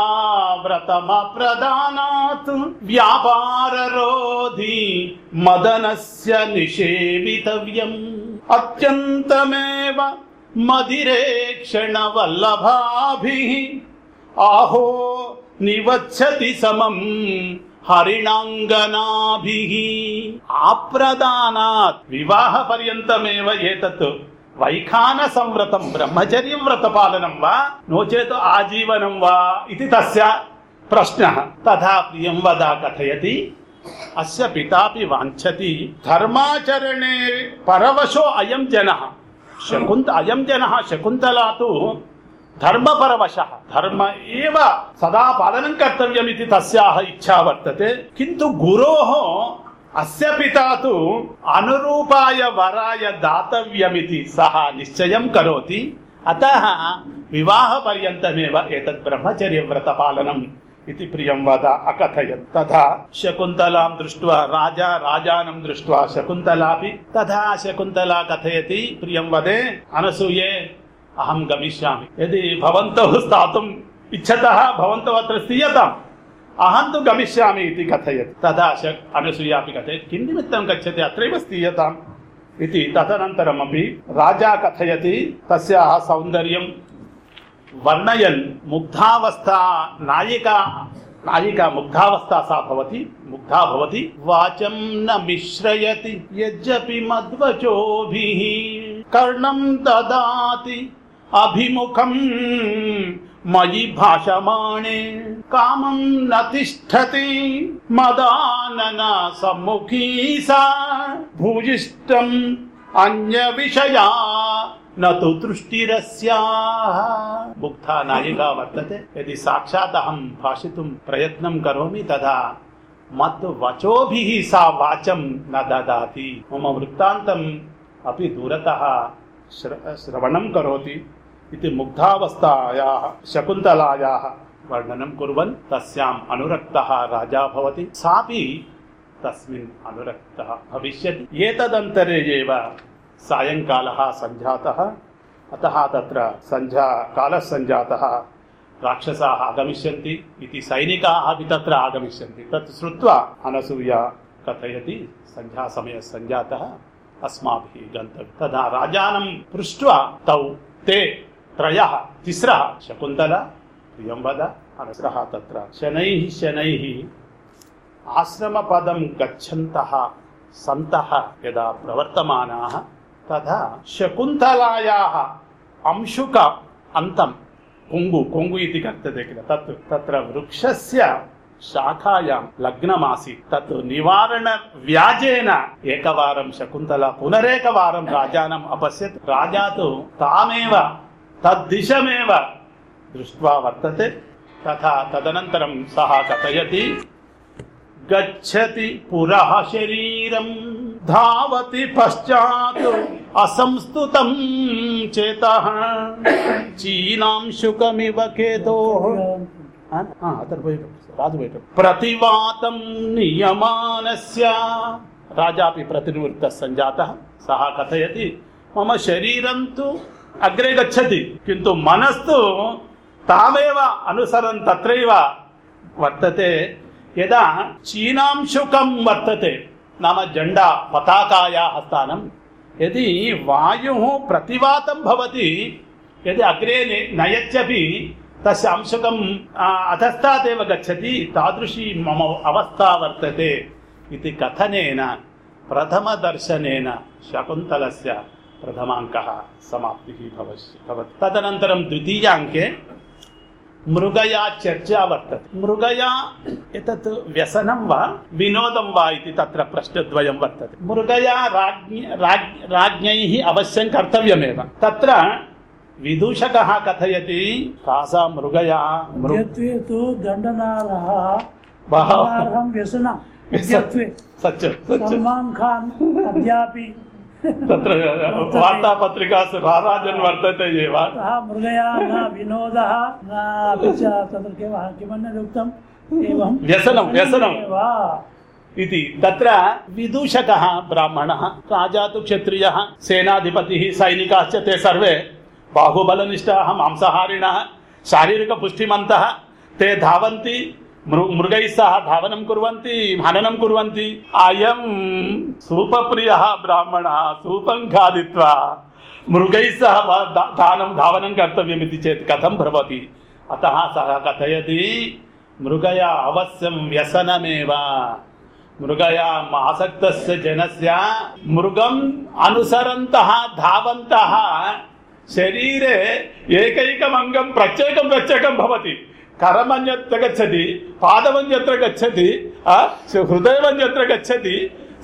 వ్రతమ వ్రతమప్రదానాత్ వ్యాపారరోధి మదనస్య నిషేవితవ్యం. అత్యంతమేవ మదిరేక్షణ వల్లభాభి ఆహో నివచ్చతి సమం హరిణాంగనాభిః ఆప్రదానాత్ వివాహ పర్యంతమేవ ఏతత్ వైఖాన సంవ్రతం బ్రహ్మచర్యం వ్రతపాలనం వా? నో చేత్ ఆజీవనం వా? ఇది తస్య ప్రశ్న. తథా ప్రియం వదా కథయతి. అస్య పితాపి వాంఛతి. ధర్మాచరణే పరవశో అయం జన. శకుంత అయం జన శకుంతలా తు ధర్మపరవశ ధర్మ ఏవ సదా పాలనం కర్తవ్యం ఇది తస్యాహ ఇచ్ఛా వర్తతే కింటు గురోహ అస్య పితా తు అనురూపాయ వరాయ దాతవ్యమితి సహా నిశ్చయం కరోతి అత వివాహ పర్యంతమేవ ఏతద్ బ్రహ్మచర్య వ్రత పాలనం ఇది ప్రియం వద అకథయత్ తథా శకుంతలాం దృష్ట్వా రాజా రాజానం దృష్ట్వా శకుంతలాపి తథా శకుంతలా కథయతి ప్రియం వదే అనసూయే అహం గమిష్యామి. యది భవంతః స్థాతుం ఇచ్చతः భవంతः అత్ర స్థీయతాం. అహం తు గమిష్యామి ఇది కథయతి. తదా శ అనసూయాపి కథయతి. కిం నిమిత్తం గచ్చతి అత్రైవ స్థీయతాం ఇది తదనంతరమపి రాజా కథయతి తస్యాः సౌందర్యం వర్ణయన్ ముగ్ధావస్థ నాయిక నాయిక ముగ్ధావస్థ సా భవతి ముగ్ధా భవతి. వాచం న మిశ్రయతి యజ్జపి మద్వచోభిః. కర్ణం अभिमुखम मयि भाषमाणे कामं न तिष्ठति मदानना सम्मुखी सा भूयिष्टम् अन्य विषया न तो दृष्टिरस्याः। मुक्ता नायिका वर्तते। यदि साक्षात् अहं प्रयत्न प्रयत्नं करोमि, तदा वचो भी सा वाचं न ददाति। मम वृत्ता अपि दूरतः श्रवणं करोति। इति मुग्धावस्थायाः शकुन्तलायाः वर्णनं कुर्वन् तस्याम् अनुरक्तः राजा भवति सापि तस्मिन् अनुरक्तः भविष्यति एतदन्तरे एव सायङ्कालः सञ्जातः अतः तत्र सञ्झा कालः सञ्जातः राक्षसाः आगमिष्यन्ति इति सैनिकाः अपि तत्र आगमिष्यन्ति तत् श्रुत्वा अनसूया कथयति सन्ध्यासमयः सञ्जातः अस्माभिः गन्तव्यं तदा राजानं पृष्ट्वा तौ ते త్రయ తిస్ర శకుంతల ప్రియంవద అనస్ర త్ర శనై శనై. ఆశ్రమ పదం గచ్చంత సంత యదా ప్రవర్తమానా తదా శకుంతలాయా అంశుక అంతం. కొంగు కొంగు ఇది కర్తతే కిల. తత్ తత్ర వృక్షస్య శాఖాయాం లగ్నమాసి తత్ నివారణ వ్యాజేన ఏకవారం శకుంతల పునరేకవారం రాజానం అపశ్యత్. రాజాతో తామేవ తద్దిశమేవ దృష్ట్వా వర్తతే. తథా తదనంతరం సహా కథయతి. గచ్చతి పురః శరీరం ధావతి పశ్చాత్ అసంస్థుతం చేత. చీనాంశుకమివ కేతో. అతను పోయేట రాజు పోయేట ప్రతివాతం నియమానస్య. రాజాపి ప్రతినివృత్త సంజాత సహా కథయతి. మమ శరీరం తు అగ్రే గచ్చతి కింటు మనస్తు తామేవ అనుసరన్ తత్రైవ వర్తతే యదా చీనాంశుకం వర్తతే నామ జెండా పతాకాయాः స్థానం యది వాయుः प्रतिवातं भवति यदि अग्रे नि- नयत्यपि तस्य अंशुकम् आ, अधस्तादेव गच्छति तादृशी मम अवस्था वर्तते इति कथनेन प्रथमदर्शनेन शकुन्तलस्य प्रथमाङ्कः समाप्तिः भवति। तदनन्तरं द्वितीयाङ्के मृगया चर्चा वर्तते। मृगया एतत् व्यसनं वा विनोदं वा इति तत्र प्रश्नद्वयं वर्तते। मृगया राज्ञ राज् राज्ञैः अवश्यं कर्तव्यमेव। तत्र विदूषकः कथयति कासा मृगया मृ यत्वे तु दण्डनारः व्यसनं। सत्यं सत्यं। सल्मान् खान् अद्यापि तत्र वार्तापत्रिकासु राराजन् वर्तते एव सः मृगया न विनोदः न अपि तत्र किं एवं व्यसनं व्यसनं वा इति तत्र विदूषकः ब्राह्मणः राजा तु क्षत्रियः सेनाधिपतिः सैनिकाश्च ते सर्वे बाहुबलनिष्ठाः मांसाहारिणः शारीरिकपुष्टिमन्तः ते धावन्ति మృ మృగై సహ ధావనం కుర్వంతి హననం కుర్వంతి అయం సూపప్రియ బ్రాహ్మణ సూపం ఖాదిత్వా మృగై సహ దానం ధావనం కర్తవ్యం ఇది చేతి కథం భవతి అత సహ కథయతి మృగయ అవశ్యం వ్యసనమేవా మృగయా ఆసక్త జనస్ మృగం అనుసరంత ధావంత శరీరే ఏకైకం అంగం ప్రత్యేకం ప్రత్యేకం భవతి కరమన్యత్ర గచ్చతి పాదమన్యత్ర గచ్చతి హృదయమన్యత్ర గచ్చతి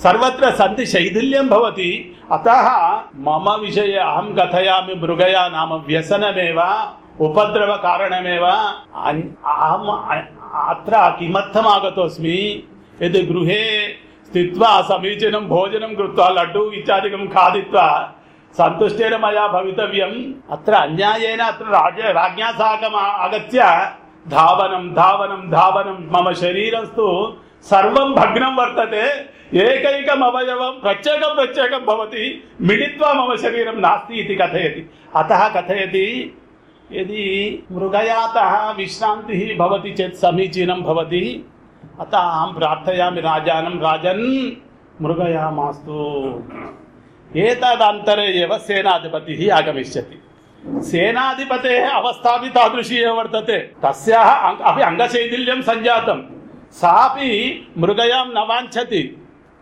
సర్వత్ర సంతి శైథిల్యం భవతి. అత మమ విషయ అహం కథయామి మృగయా నామ వ్యసనమేవ ఉపద్రవ కారణమేవ. అహం అత్ర కిమర్థం ఆగతోస్మి యద్ గృహే స్థిత్వా సమీచీనం భోజనం కృత్వా లడ్డు ఇత్యాదికం ఖాదిత్వా. సంతుష్టేన మయా భవితవ్యం. అత్ర అన్యాయేన అత్ర రాజ రాజ్ఞా సాకం ఆగత్య राज्ञा साकम् आ- आगत्य धावनं धावनं धावनं मम शरीरस्तु सर्वं भग्नं वर्तते एकैकम् अवयवं प्रत्येकं प्रत्येकं भवति मिलित्वा मम शरीरं नास्ति इति कथयति अतः कथयति यदि मृगयातः विश्रान्तिः भवति चेत् समीचीनं भवति अतः अहं प्रार्थयामि राजानं राजन् मृगया मास्तु एतदन्तरे एव सेनाधिपतिः आगमिष्यति సేనాధిపతే అవస్థాపి తాదృశీ వర్తతే తస్యా అపి అంగశైథిల్యం సంజాతం సాపి మృగయాం నవాంఛతి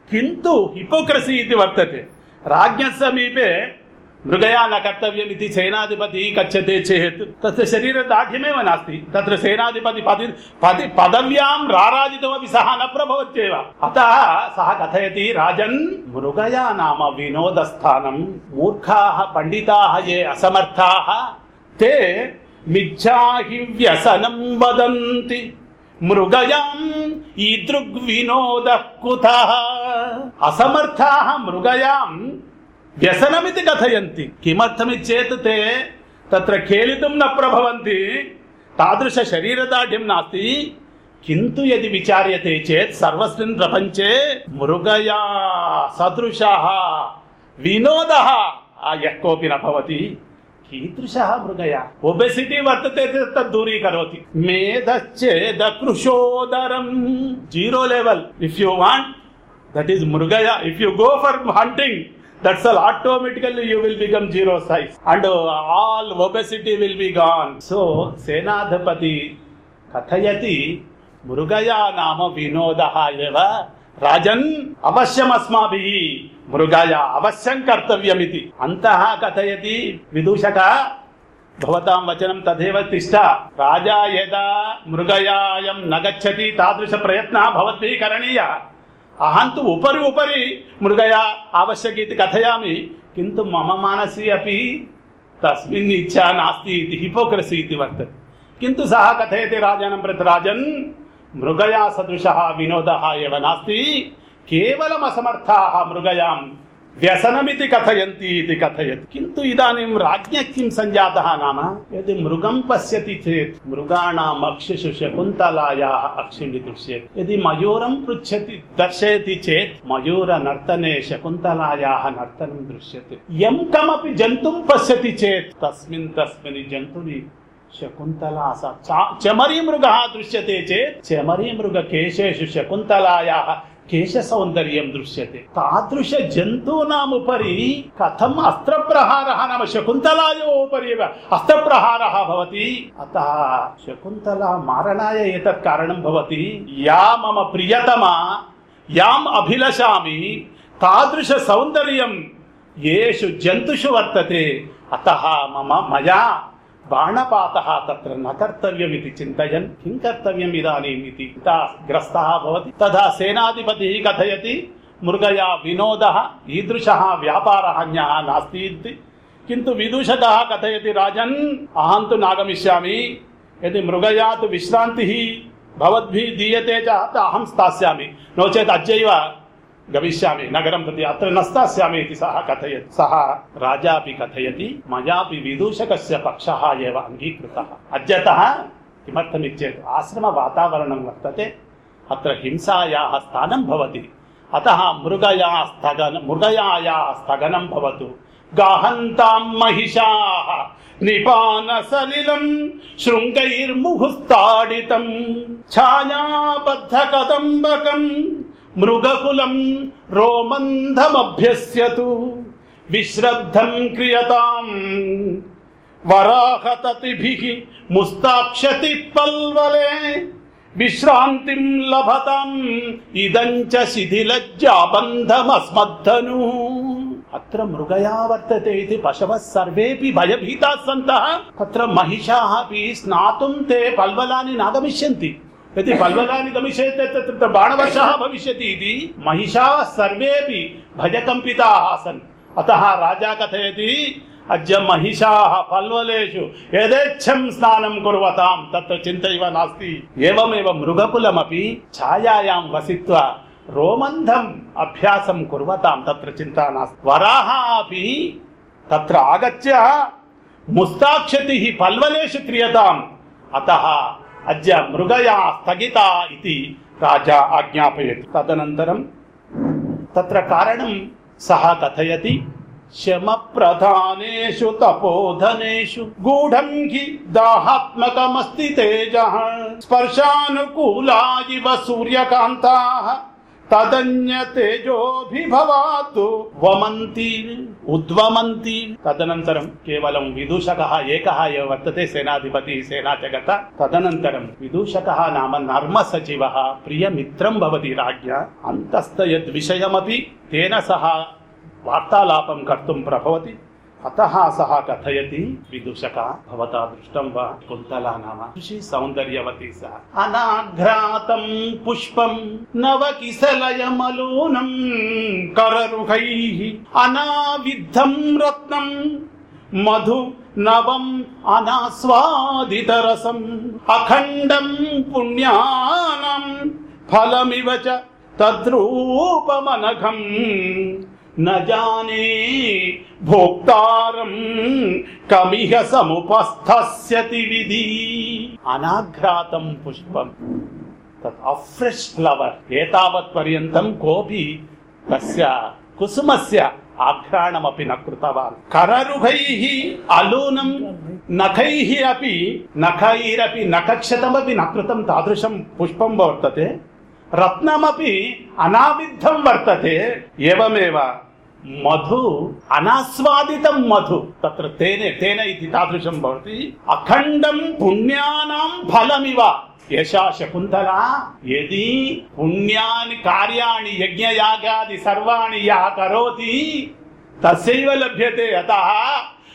కింటు హిపోక్రసీ ఇది వర్తతే రాజ్ఞ సమీపే इति वर्तते राज्ञः समीपे मृगया न कर्तव्यम् इति सेनाधिपतिः गच्छते चेत् तस्य शरीरदार्ढ्यमेव नास्ति तत्र सेनाधिपति पदि पदि पदव्यां राराजितमपि सः न प्रभवत्येव अतः सः कथयति राजन् मृगया नाम विनोदस्थानं मूर्खाः पण्डिताः ये असमर्थाः ते मिथ्याहि व्यसनं वदन्ति मृगयाम् ईदृग्विनोदः कुतः असमर्थाः मृगयाम् వ్యసనమితి కథయంతి. కిమర్థమి చేతితే తత్ర ఖేళితుం న ప్రభవంతి. తాదృశ శరీరదాఢ్యం నాస్తి. కింతు ఎది విచార్యతే చేత్ సర్వస్మిన్ ప్రపంచే మృగయా సదృశ వినోద. యః కోపి నభవతి కీదృశ మృగయ. ఒబెసిటీ వర్తతే తద్దూరీకరోతి మేధశ్చేద కృషోదరం zero level. If you want that is మృగయ. If you go for hunting that's all automatically you will become zero size and all obesity will be gone so సేనాధిపతి కథయతి మృగయా నామ వినోద రాజన్ అవశ్యం అస్మాభి మృగాయ అవశ్యం కర్తవ్యం ఇది అంత కథయతి విదూషక భవతాం వచనం తదేవ తిష్ట రాజా యదా మృగయాయం నగచ్చతి తాదృశ ప్రయత్న భవద్భి కరణీయ అహంతు ఉపరి ఉపరి మృగయా ఆవశ్యకీతి కథయామి. కింద మమ మానసి అపి తస్మిన్ ఇచ్చా నాస్తి ఇది హిపోక్రసీ ఇది వర్తది. కింద సహ కథయతి రాజానం ప్రతి రాజన్ మృగయా సదృశ వినోద నాస్తి. కేవలం అసమర్థా మృగయాం सदृशः विनोदः एव नास्ति केवलम् असमर्थाः मृगयां व्यसनमिति कथयन्ति इति कथयति किन्तु इदानीं राज्ञः किं सञ्जातः नाम यदि मृगं पश्यति चेत् मृगाणाम् अक्षिषु शकुन्तलायाः अक्षिणि दृश्यते यदि मयूरं पृच्छति दर्शयति चेत् मयूरनर्तने शकुन्तलायाः नर्तनं दृश्यते यं कमपि जन्तुं पश्यति चेत् तस्मिन् तस्मिन् जन्तुनि शकुन्तला सा चा- चमरीमृगः दृश्यते चेत् चमरीमृगकेशेषु शकुन्तलायाः కేశ సౌందర్యం దృశ్యతే. తాదృశ జంతూనాముపరి కథం అస్త్రప్రహార నామ శకుంతలాయోపరి అస్త్రప్రహార భవతి. అత శకుంతల మారణాయ ఏతత్ కారణం భవతి. యా మమ ప్రియతమా యాం అభిలషామి తాదృశ సౌందర్యం ఏషు జంతుషు వర్తతే. అత మమ మయా బాణపాత తత్ర నకర్తవ్యమితి చింతయన్. కిం కర్తవ్యం ఇదానీమితి? గ్రస్త భవతి. తదా సేనాధిపతి కథయతి. మృగయా వినోద. ఈదృశ వ్యాపార నాస్తి కింటు విదూషత కథయతి రాజన్. అహం తు నాగమిష్యామి. యది మృగయా విశ్రాంతి. భవద్భి దీయతే చ అహం స్థాస్యామి. నో చేత్ అద్యైవ గమిష్యామి నగరం ప్రతి అత్ర నస్తాస్యామి ఇది సహ కథయ సహ రాజాపి కథయతి మయాపి విదూషకస్య పక్ష ఏవ అంగీకృత. అద్యత కిమర్థమిచ్చేత్ ఆశ్రమ వాతావరణం వర్తతే అత్ర హింసాయా స్థానం భవతి. అత మృగయా స్థగన మృగయాయా స్థగనం భవతు. గాహంతాం మహిషా నిపాన సలిలం శృంగైర్ముహుస్తాడితం ఛాయాబద్ధ కదంబకం మృగకులం రోమంధమభ్యస్యతు. విశ్రద్ధం క్రియతాం. వరాహతతిభి ముస్తాక్షతి పల్వలే. విశ్రాంతిం లభతాం. ఇదంచ శిథిలజ్జాబంధమస్మద్ధను. అత్ర మృగయా వర్తతే ఇది పశవ సర్వేపి భయభీతాస్సంతః. తత్ర మహిషాः अपि స్నాతుం తే పల్వలాని నాగమిష్యంతి. यदि पल्वलानि गमिष्यन्ते तत्र बाणवर्षः भविष्यति इति महिषाः सर्वेपि भयकम्पिताः आसन् अतः राजा कथयति अद्य महिषाः पल्वलेषु यथेच्छं स्नानं कुर्वतां तत्र चिन्तैव नास्ति एवमेव मृगकुलमपि छायायां वसित्वा रोमन्धम् अभ्यासं कुर्वतां तत्र चिन्ता नास्ति वराः अपि तत्र आगत्य मुस्ताक्षतिः पल्वलेषु क्रियताम् अतः అద్య మృగయా స్థగిత ఇది రాజా ఆజ్ఞాపయతి. తదనంతరం తత్ర కారణం సహ కథయతి శమప్రధానేషు తపోధనేషు గూఢం హి దాహాత్మకమస్తి తేజ స్పర్శానుకూలా ఇవ సూర్యకాంతాః తదన్యతేజోభిభవాతు వమంతి ఉద్వమంతి. తదనంతరం కేవలం విదూషక ఏక వర్తతే సేనాధిపతి సేనా జగత తదనంతరం విదూషక నామ నర్మ సచివ ప్రియమిత్రం భవతి రాజ్ఞ. అంతస్తయద్విషయమపి తేన సహ వార్తాలాపం కర్తుం ప్రభవతి. అతహ సహ కథయతి విదూషక భవతా దృష్టం వా కుంతలా నామ ఋషి సౌందర్యవతి స అనాఘ్రాతం పుష్పం నవకిసలయమలూనం కరరుహై అనావిద్ధం రత్నం మధు నవం అనాస్వాదితరసం అఖండం పుణ్యానం ఫలమివ చ తద్రూపమనఘం न जाने भोक्तारं कमिह समुपस्थस्यति विधि अनाघ्रातं पुष्पं तत् अफ्रेश् फ्लवर् एतावत् पर्यन्तं कोऽपि तस्य कुसुमस्य आघ्राणमपि न कृतवान् कररुहैः अलूनं नखैः अपि नखैरपि नखक्षतमपि न कृतं तादृशं రత్నమపి అనావిద్ధం వర్తతే. ఏమేవ మధు అనాస్వాదితం మధు. తత్ర తేనె తేనె ఇది తాదృశం భవతి. అఖండం పుణ్యానాం ఫలమివ. యశా శకుంతల యది పుణ్యాని కార్యాణి యజ్ఞయాగాది సర్వాణి యా కరోతి తస్యైవ లభ్యతే అత.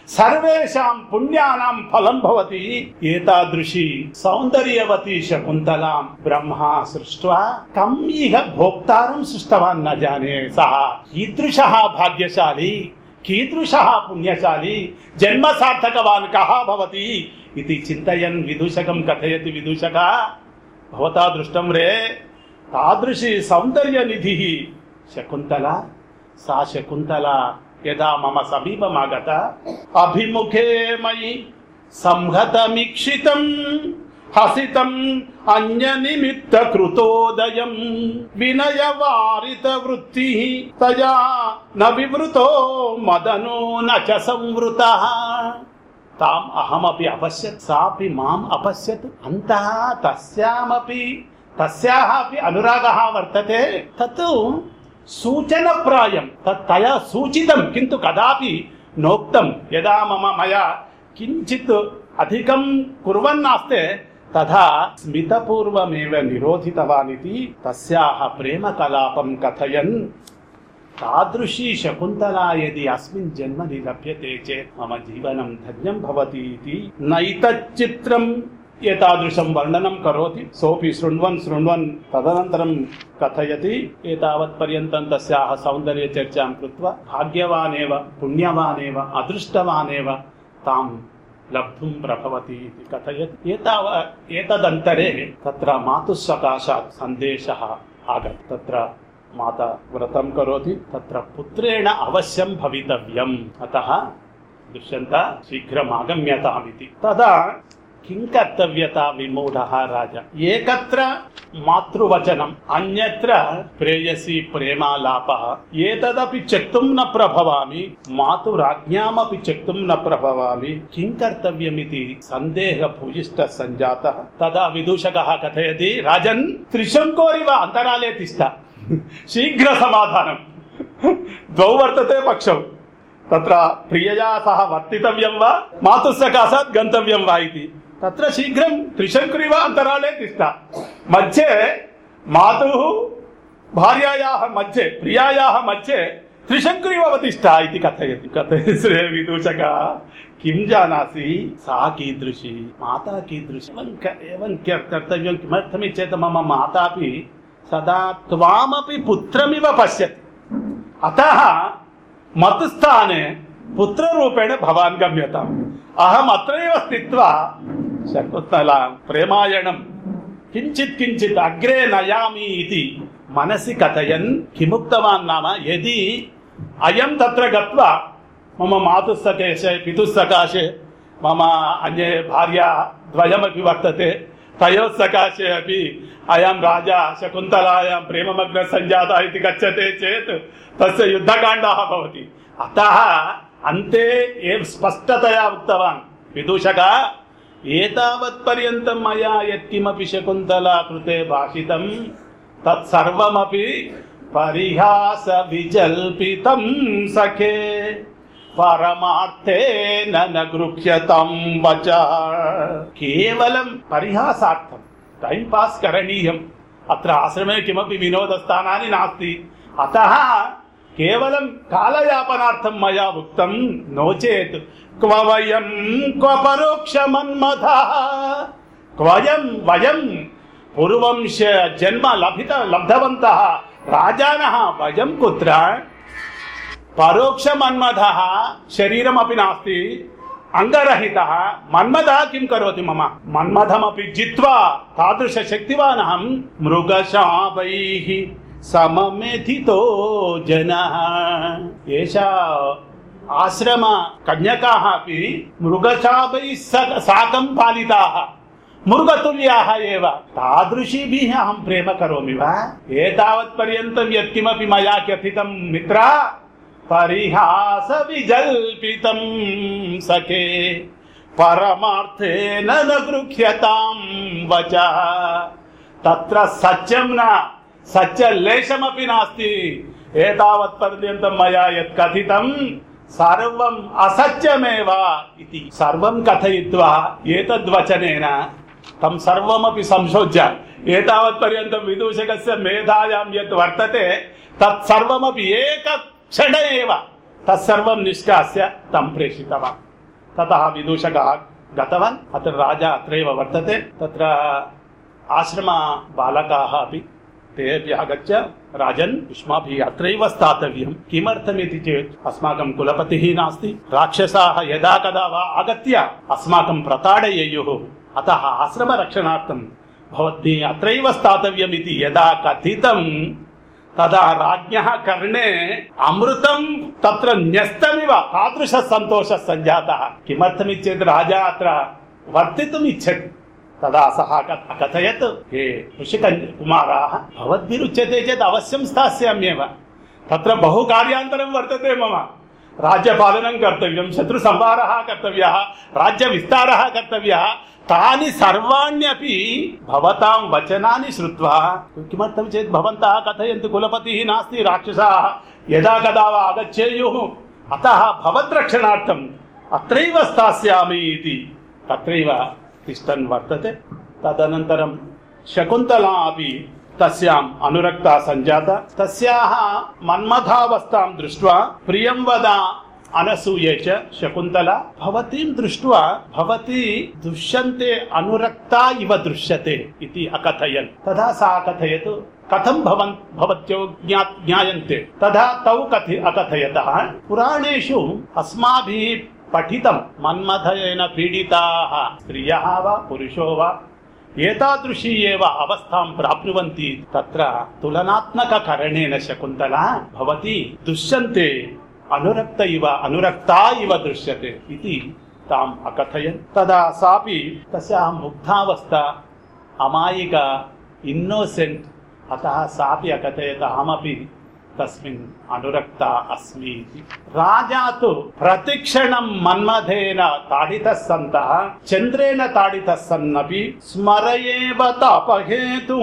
సర్వేషాం పుణ్యానాం ఫలం భవతి. ఏతాదృశి సౌందర్యవతి శకుంతలాం బ్రహ్మ సృష్ట్వా. కం ఇహ భోక్తారం సృష్టవాన్న జానే సహ. ఈదృశ భాగ్యశాలి కీదృశ పుణ్యశాలి జన్మ సార్థకవాన్ కహ భవతి ఇది చింతయన్ విదూషకం కథయతి విదూషక. భవతా దృష్టం రే. తాదృశి సౌందర్య నిధి శకుంతల సా శకుంతల. యథా మమ సమీపమాగత అభిముఖే మయి సంహతమిక్షితం హసితం అన్యనిమిత్త కృతోదయం వినయవారిత వృత్తి తయా న వివృతో మదనో నచ సంవృత. తాం అహమపి అపశ్యత్ సాపి మాం అపశ్యత్ అంతః తస్యామపి తస్యాహ అపి అనురాగ వర్తతే. తత్ సూచనప్రాయం. తయా సూచితం కింద కదాపి నోక్తం. యదా మమ మయా కించిత్ అధికం కుర్వన్నాస్తే తథా స్మితపూర్వమేవ నిరోధితవానితి తస్యాహ ప్రేమ కలాపం కథయన్. తాదృశీ శకుంతలా యది అస్మిన్ జన్మని లభ్యతే చేత్ మమ జీవనం ధన్యం భవతి నైతచిత్రం ఏతాదృశం వర్ణనం కరోతి సోపి శృణ్వన్ శృణ్వన్ తదనంతరం కథయతి ఏతావత్పర్యంతం తస్యాహ సౌందర్య చర్చాం కృత్వా భాగ్యవానేవ పుణ్యవానేవ అదృష్టవానేవ తాం లబ్ధుం ప్రభవతి ఇది కథయతి ఏతావ ఏతదంతరే తత్ర మాతుస్సకాశాత్ సందేశः ఆగత్ తత్ర మాత వ్రతం కరోతి తత్ర పుత్రేణ అవశ్యం భవితవ్యం అతः దుష్యంత శీఘ్రమాగమ్యతామితి తదా కింకర్తవ్యత విమూఢ రాజ? ఏకత్ర మాతృవచనం అన్యత్ర ప్రేయసి ప్రేమాలాప. ఏతదపి చెక్తుం న ప్రభవామి మాతృరాజ్ఞామపి చెక్తుం న ప్రభవామి. కింకర్తవ్యమితి సందేహ భూయిష్ట సంజాత. తదా విదూషక కథయతి రాజన్ త్రిశం కోరివ అంతరాలే తిష్ట. శీఘ్ర సమాధానం. ద్వౌ వర్తతే పక్షం. తత్ర ప్రియయా సహ వర్తితవ్యం వా మాతృ సకాశాత్ గంతవ్యం వా ఇది. తత్ర శీఘ్రం త్రిశంకురివ అంతరాలే తిష్ట మధ్యే మాతు భార్యాయాः మధ్యే ప్రియాయాः మధ్యే త్రిశంకురివ అవతిష్ట ఇది కథయతి కథయతి శ్రే విదూషక కిం జానాసి సా కీదృశి మాతా కీదృశి एवं क- एवं क- कर्तव्यं किमर्थमित्येत मम मातापि सदा त्वामपि पुत्रमिव पश्यति अतः మత్స్థానే పుత్రరూపేణ భవాన్ గమ్యతాం అహం అత్రైవ స్థిత్వా శకుంతల ప్రేమాయణం. కించిత్ కించిత్ అగ్రే నయామి ఇది. మనసి కథయన్ కిముక్తవాన్ నామ యది అయం తత్ర గత్వా. మమ మాతుస్సకేశే పితుస్సకాశే. మమ అన్యే భార్య ద్వయమపి వర్తతే. తయోస్సకాశే అపి. అయం రాజా శకుంతలాయాం ప్రేమమగ్న సంజాత ఇది గచ్చతే చేత్. తస్య యుద్ధకాండः భవతి. అత అంతే ఏం స్పష్టతయా ఉక్తవాన్. విదూషక ఏతావత్పర్యంతం మయా యత్కిమపి శకుంతలా కృతే భాషితం తత్సర్వమపి పరిహాస విజల్పితం సఖే పరమార్థే న వచ కేవలం పరిహాసార్థం టైం పాస్ కరణీయం అత్ర ఆశ్రమే కిమపి వినోదస్థానాని నాస్తి అత కేవలం కాలయాపనార్థం మయా ఉక్తం నోచేత్ క్వయం క్వపరోక్ష మన్మథ క్వయం వయం పూర్వం జన్మ లభిత లబ్ధవంత. రాజాన వయం కుత్ర. పరోక్ష మన్మథ శరీరమపి నాస్తి. అంగరహిత. మన్మథ కిం కరోతి మమ. మన్మథమపి జిత్వా. తాదృశ శక్తివాన్ అహం మృగశాపైః సమమెథితో జన. ఏషా ఆశ్రమ కన్యకాः अपि మృగశాపైः స- సాకం పాలితాः. మృగతుల్యాः ఏవ. తాదృశీభిः అహం ప్రేమ కరోమి వా. ఏతావత్ పర్యంతం యత్కిమపి మయా కథితం మిత్రా. పరిహాస విజల్పితం సఖే. పరమార్థేన న గృహ్యతాం వచ. తత్ర సత్యం న. సత్యలేశమపి నాస్తి. ఏతావత్ పర్యంతం మయా యత్ కథితం సర్వం అసత్యమేవా ఇది. సర్వం కథయిత్వా ఏతద్వచనేన. తం సర్వమపి సంశోధ్య ఏతావత్ పర్యంతం విదూషకస్య మేధాయాం యత్ వర్తతే. తత్ సర్వమపి ఏక క్షణ ఏవ తత్సర్వం నిష్కాస్య తం ప్రేషితవాన్ తతః విదూషకः గతవాన్. అతను రాజా అత్రైవ వర్తతే. తత్ర ఆశ్రమ బాలకాः अपि ते अपि आगत्य రాజన్ యుష్మాభిः అత్రైవ స్థాతవ్యం. కిమర్థమితి చేత్? అస్మాకం కులపతిः నాస్తి. రాక్షసాः యదా కదా వా ఆగత్య? అస్మాకం ప్రతాడయేయుః అత ఆశ్రమ రక్షణార్థం భవద్ది అత్రైవ స్థాతవ్యమితి యదా కథితం. తదా రాజ్ఞ కర్ణే అమృతం తత్ర న్యస్తమివ. తాదృశ సంతోష సంజాత. కిమర్థమిచ్చేది రాజా అత్ర? వర్తితుమిచ్చతి తదా సహ కథయత్. హే కృషిక కుమారా భవద్భిరుచ్యతే చేత్ అవశ్యం స్థాస్యామ్యేవ. తత్ర బహు కార్యాంతరం వర్తతే మమ. రాజ్యపాలనం కర్తవ్యం శత్రు సంహార కర్తవ్య రాజ్య విస్తార కర్తవ్య. తాని సర్వాణ్యపి భవతాం వచనాన్ని శ్రుత్వా కిమర్థం చేత్ భవంత కథయంతు కులపతి నాస్తి రాక్షసాः. యదా కదా వా ఆగచ్చేయుః. అతః భవద్రక్షణార్థం. అత్రైవ స్థాస్యామి ఇది. తత్రైవ तिष्ठन् वर्तते तदनन्तरं शकुन्तला अपि तस्याम् अनुरक्ता सञ्जाता तस्याः मन्मथावस्थां दृष्ट्वा प्रियं वद अनसूये च शकुन्तला भवतीं दृष्ट्वा भवती दुष्यन्ते अनुरक्ता इव दृश्यते इति अकथयन् तदा सा अकथयत् कथं भवन् भवत्यो ज्ञा ज्ञायन्ते तदा तौ कथि अकथयतः पुराणेषु अस्माभिः పఠితం మన్మథయైన పీడితా స్త్రియ పురుషో వా ఏతాదృశీ ఏవ అవస్థాం ప్రాప్నువంతి తత్ర తులనాత్మక కరణేన శకుంతల భవతి దుశ్యంతే అనురక్త ఇవ అనురక్త ఇవ దృశ్యతే ఇది తాం అకథయన్. తదా సాపి తస్యా ముగ్ధావస్థ అమాయిక ఇన్నోసెంట్ అత సాపి అకథయత అహమపి తస్మిన్ అనురక్త అస్మి. రాజాతు ప్రతిక్షణం మన్మధేన తాడిత సంత చంద్రేణ తాడిత సన్నపి స్మరయేవ తాపహేతు.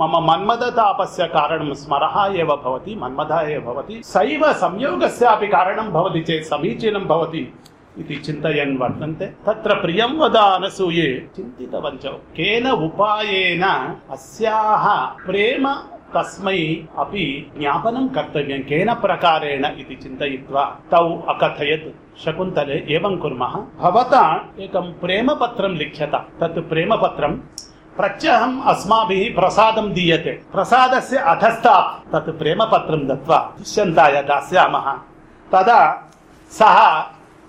మమ మన్మద తాపస్య కారణం స్మర ఏవ భవతి మన్మధ ఏ భవతి సైవ సంయోగస్యాపి కారణం భవతి చే సమీచీనం భవతి ఇది చింతయన్ వర్తంతే. తత్ర ప్రియం వద అనసూయే చింతితవంచౌ కేన ఉపాయేన అస్యాహ ప్రేమ తస్మై అపి జ్ఞాపనం కర్తవ్యం కేన ప్రకారేణ ఇది చింతయిత్వా. తౌ అకథయత్ శకుంతలే ఏం కుర్మ. భవత ఏకం ప్రేమపత్రం లిఖ్యత. తత్ ప్రేమపత్రం ప్రత్యహం అస్మాభిः ప్రసాదం దీయతే. ప్రసాదస్య అధస్థా. తత్ ప్రేమపత్రం దత్వా. దుష్యంతాయ దాస్యామः. తదా సహ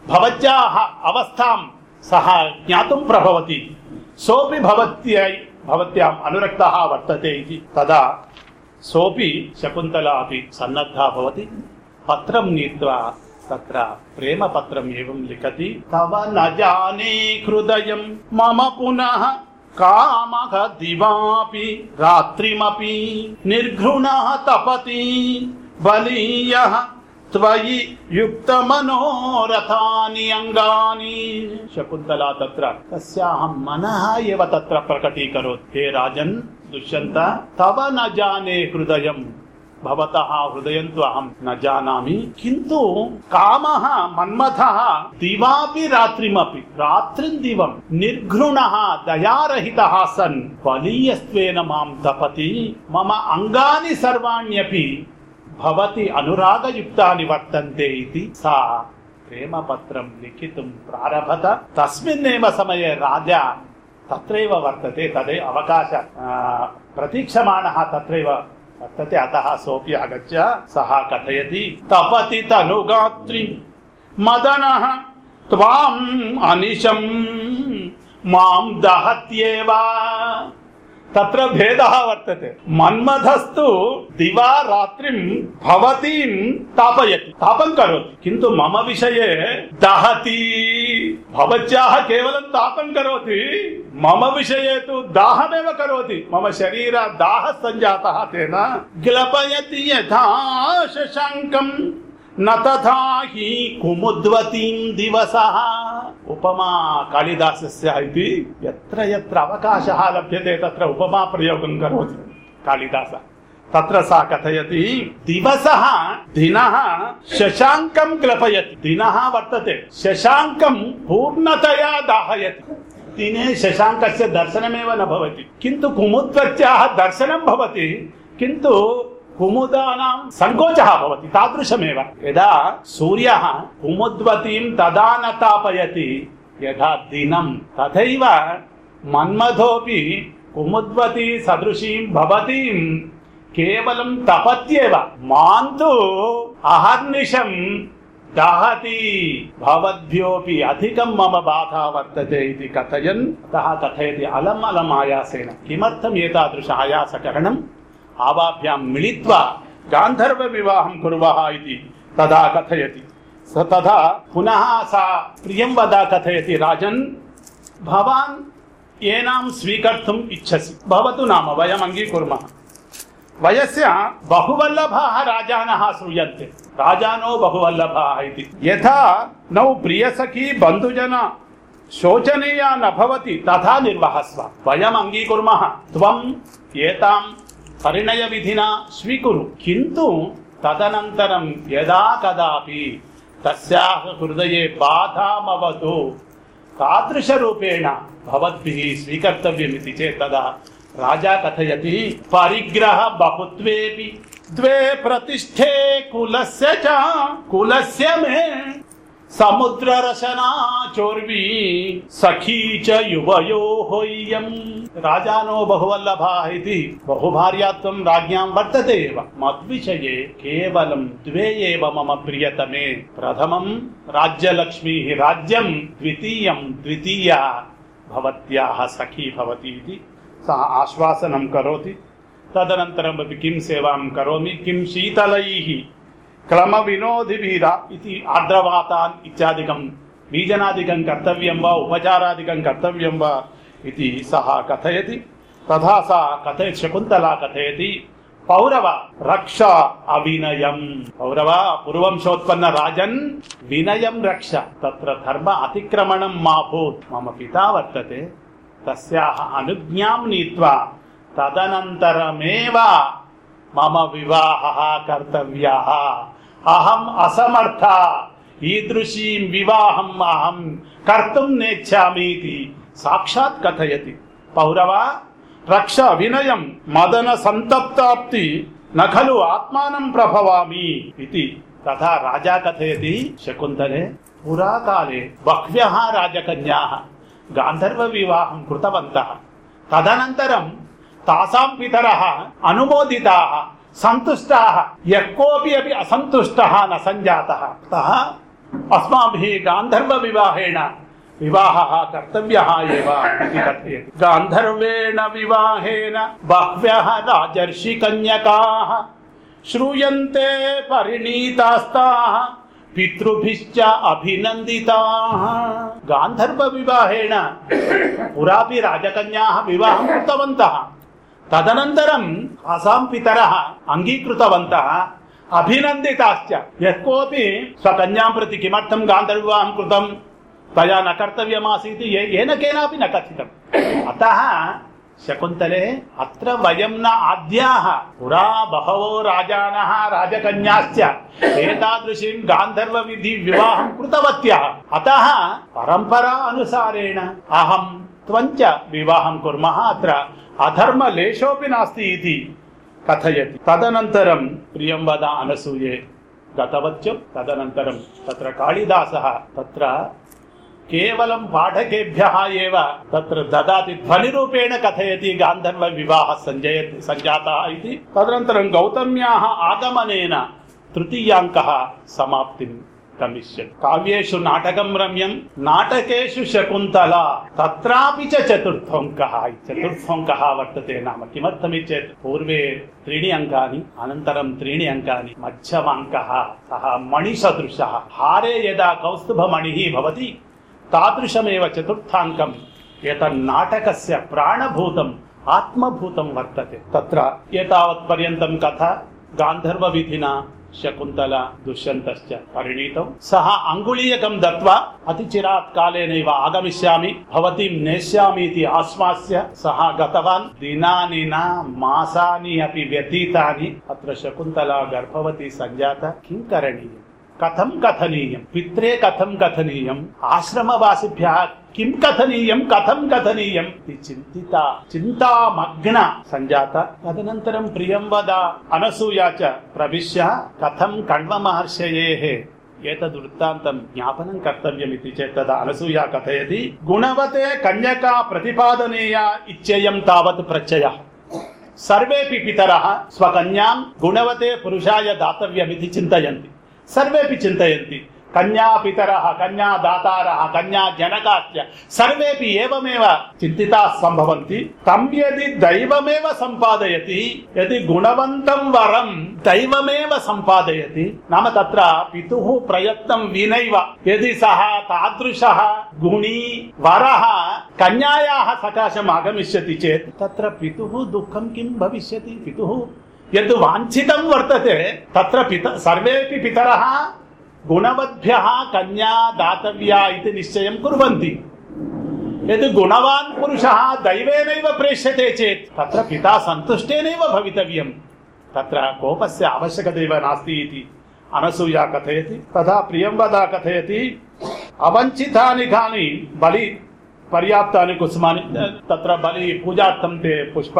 భవత్యాः అవస్థాం. సహ జ్ఞాతుం ప్రభవతి. సోపి భవత్యై భవత్యాం అనురక్తః వర్తతే ఇది. తదా సోపి శకుంతలాపి సన్నద్ధా భవతి పత్రం నీత్వా తత్ర ప్రేమపత్రం ఏం లిఖతి. తవ నజానే హృదయం మమ పునః కామః దివాపి రాత్రిమపి నిర్ఘృణ తపతి బలీయ త్వయి యుక్త మనోరథాని అంగాని. శకుంతలా తత్ర తస్యాహం మనః ఏవ తత్ర ప్రకటీకరోత్. హే రాజన్ దుష్యంత తవ న హృదయం. భవత హృదయం తో అహం నజానామి కింటు కామ మన్మథ దివాపి రాత్రిమపి. రాత్రిం దివం. నిర్ఘృణ దయారహిత సన్. బలీయస్వేన మాం తపతి. మమ అంగాని సర్వాణ్యపి. భవతి అనురాగయుక్తాని వర్తంతే ఇది. సా ప్రేమపత్రం లిఖితుం ప్రారభత. తస్మిన్నేవ సమయే రాజా తత్రైవ వర్తతే తదే అవకాశ. ప్రతీక్షమాణ తత్రైవ వర్తతే. అత సోపి ఆగత్య సహా కథయతి. తపతి తనుగాత్రి మదన త్వాం అనిశం. మాం దహత్యేవా. తత్ర భేద వర్తతే. మన్మథస్తు దివా రాత్రిం భవతీం తాపయతి. తాపం కరోతి. కింద మమ విషయే దహతి. భవత్యాహ కేవలం తాపం కరోతి. మమ విషయే తు దాహమేవ కరోతి. మమ శరీర దాహ సంజాత తేన. గ్లపయతి యథా శశాంకం. నతథాహి కుముద్వతీం దివస. ఉపమా కాళిదాసస్య ఇది ఎత్ర ఎత్ర అవకాశ లభ్యతే తత్ర ఉపమా ప్రయోగం కరోతి కాళిదాస. తత్ర సా కథయతి దివస దిన శశాంకం క్లపయతి. దిన వర్తతే శశాంకం పూర్ణతయా దాహయతి. దినే శశాంకస్య దర్శనమేవ నభవతి కింటు కుముద్వత్యాహ దర్శనం భవతి. కింటు కుముదానాం సంకోచ భవతి తాదృశమేవ యదా సూర్య కుముద్వతీం తదా నతాపయతి యథా దినం తథైవ మన్మథోపి కుముద్వతి సదృశీం భవతి కేవలం తపత్యేవ మాంతు అహర్నిశం దహతి భవద్భ్యోపి అధికం మమ బాధ వర్తతే ఇది కథయన్ అత కథయతి అలం అలం ఆయాసేన కిమర్థం ఏతాదృశ ఆయాసకరణం ఆవాభ్యాం మిళిత్వా గాంధర్వ వివాహం కురువః ఇది తదా కథయతి స తదా పునః సా ప్రియం వదా కథయతి రాజన్ భవాన్ ఏనాం స్వీకర్తుం ఇచ్చసి భవతు నామ వయం అంగీకుర్మః వయస్య బహువల్లభాः రాజానः శ్రూయంతే రాజానో బహువల్లభాः ఇది యథా నౌ ప్రియసఖీ బంధుజన శోచనీయా నభవతి తథా నిర్వహస్వ వయం అంగీకుర్మః త్వం ఏతాం పరిణయ విధిన స్వీకురు. కింటు తదనంతరం యదా కదాపి తస్యాహ హృదయే బాధామవతు. తాదృశ తాదృశరూపేణ భవద్భిః స్వీకర్తవ్యమితి చేతదా రాజా కథయతి పరిగ్రహ బహుత్వేపి. ద్వే ప్రతిష్ఠే కులస్య చ కులస్య మే. సముద్ర రచనా చోర్వి సఖీచ యువయోహోయం రాజానో బహువల్లభా ఇది బహుభార్యాత్వం రాజ్యాం వర్తతే మద్విషయే కేవలం ద్వే ఏవ మమ ప్రియతమే. ప్రథమం రాజ్యలక్ష్మీ రాజ్యం ద్వితీయం ద్వితీయ భవత్యాహ సఖీ భవతి ఇది. సా ఆశ్వాసనం కరోతి. తదనంతరం కిం సేవాం కరోమి కిం శీతలై. క్రమ వినోది వీర ఇది ఆర్ద్రవాతాన్ ఇత్యాదికం. బీజనాదికం కర్తవ్యం వా ఉపచారాదికం కర్తవ్యం వా ఇది సహా కథయతి. తథా సా కథ శకుంతలా కథయతి. పౌరవ రక్ష అవినయం. పౌరవ పూర్వంశోత్పన్న రాజన్ వినయం రక్ష. తత్ర ధర్మ అతిక్రమణం మా భూత్ మమ పితా వర్తతే. తస్యాహ అనుజ్ఞాం నీత్వా. తదనంతరమేవ? మమ వివాహ కర్తవ్యా. అహం అసమర్థ ఈదృశీం వివాహం అహం కర్తం నేచ్చామీతి సాక్షాత్ కథయతి. పౌరవ రక్ష వినయం మదన సంతప్తాప్తి నఖలు ఆత్మానం ప్రభవామి ఇది. తథా రాజా కథయతి. శకుంతలే పురాకాలే బహ్వ్య రాజకన్యా గాంధర్వ వివాహం కృతవంత. తదనంతరం తాసాం పితర అనుమోదిత सन्तुष्टाः यः कोऽपि अपि असन्तुष्टः न सञ्जातः। अतः अस्माभिः गान्धर्वविवाहेण विवाहः कर्तव्यः एव इति कथयति गान्धर्वेण विवाहेन बह्व्यः राजर्षिकन्यकाः श्रूयन्ते परिणीतास्ताः, पितृभिश्च अभिनन्दिताः। गान्धर्वविवाहेन पुरापि राजकन्याः विवाहं कृतवन्तः। తదనంతరం అసాం పితర అంగీకృతవంత అభినందితాశ్చ. యత్కోపి స్వకన్యాం ప్రతి కిమర్థం గాంధర్వాహం కృతం. తయా న కర్తవ్యమాసీతి ఏనకేనాపి న కథితం అత శకుంతలే అత్ర వయం న ఆద్యాహ పురా బహవో రాజాన రాజకన్యాశ్చ. ఏతాదృశీం గాంధర్వ విధి వివాహం కృతవత్య. అత పరంపరా అనుసారేణ అహం త్వంచ వివాహం కుర్మ అత్ర. అధర్మ లేశోపి నాస్తి ఇది కథయతి. తదనంతరం ప్రియం వద అనసూయే గతవత్యం తదనంతరం తత్ర కాళిదాస తత్ర కేవలం పాఠకేభ్య ఏవ తత్ర దదాతి ధ్వనిరూపేణ కథయతి గాంధర్వ వివాహ సంజయ సంజాత ఇది. తదనంతరం గౌతమ్యా ఆగమనేన తృతీయాంక సమాప్తిం. गमिष्यति काव्येषु नाटकं रम्यं नाटकेषु शकुन्तला तत्रापि च चतुर्थोऽङ्कः चतुर्थोऽङ्कः वर्तते नाम किमर्थमिति चेत् पूर्वे त्रीणि अङ्कानि अनन्तरं त्रीणि अङ्कानि मध्यमाङ्कः सः मणिसदृशः हारे यदा कौस्तुभमणिः भवति तादृशमेव चतुर्थाङ्कम् एतन्नाटकस्य प्राणभूतम् आत्मभूतं वर्तते तत्र एतावत् पर्यन्तं कथा गान्धर्वविधिना శకుంతల దుష్యంతశ్చ పరిణీతం. సహ అంగుళీయకం దత్వా అతి చిరాత్ కాలేనైవ ఆగమిష్యామి భవతి నేష్యామీతి ఆశ్వాస్య. సహా గతవాన్ దినాని నా మాసాని అపి వ్యతీతాని. అత్ర శకుంతల గర్భవతి సంజాత. కిం కరణీయం? కథం కథనీయం. పిత్రే కథం కథనీయం. ఆశ్రమవాసిభ్య కిం కథనీయం కథం కథనీయం చింతిత చింతామగ్న సంజాత తదనంతరం ప్రియం వద అనసూయాచ ప్రవిశ్య కథం కణ్వ మహర్షయే ఏతదృత్తాంతం జ్ఞాపనం కర్తవ్యమితి చేత అనసూయ కథయతి గుణవతే కన్యకా ప్రతిపాదనేయా ఇచ్చేయం తావత్ ప్రత్యయ సర్వేపి పితర స్వకన్యాం గుణవతే పురుషాయ దాతవ్యమితి చింతయంతి సర్వేపి చింతయంతి కన్యాపితర కన్యాదాతార కన్యా కన్యాజనకాస్య సర్వేపి ఏమేవ చింతితా సంభవంతి. తం యది దైవమేవ సంపాదయతి యది గుణవంతం వరం దైవమేవ సంపాదయతి. నామ తత్ర పితుః ప్రయత్నం వినైవ. యది సహ తాదృశ గుణి వర కన్యాయాః సకాశం ఆగమిష్యతి చేత్. తత్ర పితుః దుఃఖం కిం భవిష్యతి పితుః యద్ వాంఛితం వర్తతే తత్ర పిత సర్వేపి పితరః गुणवद्भ्यः कन्या दातव्या निश्चयं कुर्वन्ति। यद् गुणवान् पुरुषः दैवेनैव प्रेष्यते चेत्, तत्र पिता सन्तुष्टेनैव भवितव्यं तत्र कोपस्य आवश्यकता नास्ति इति अनसूया कथयति, तथा प्रियंवदा कथयति, अवञ्चितानि कानि बलि पर्याप्तानि कुसुमानि, तत्र बलि पूजार्थं ते पुष्प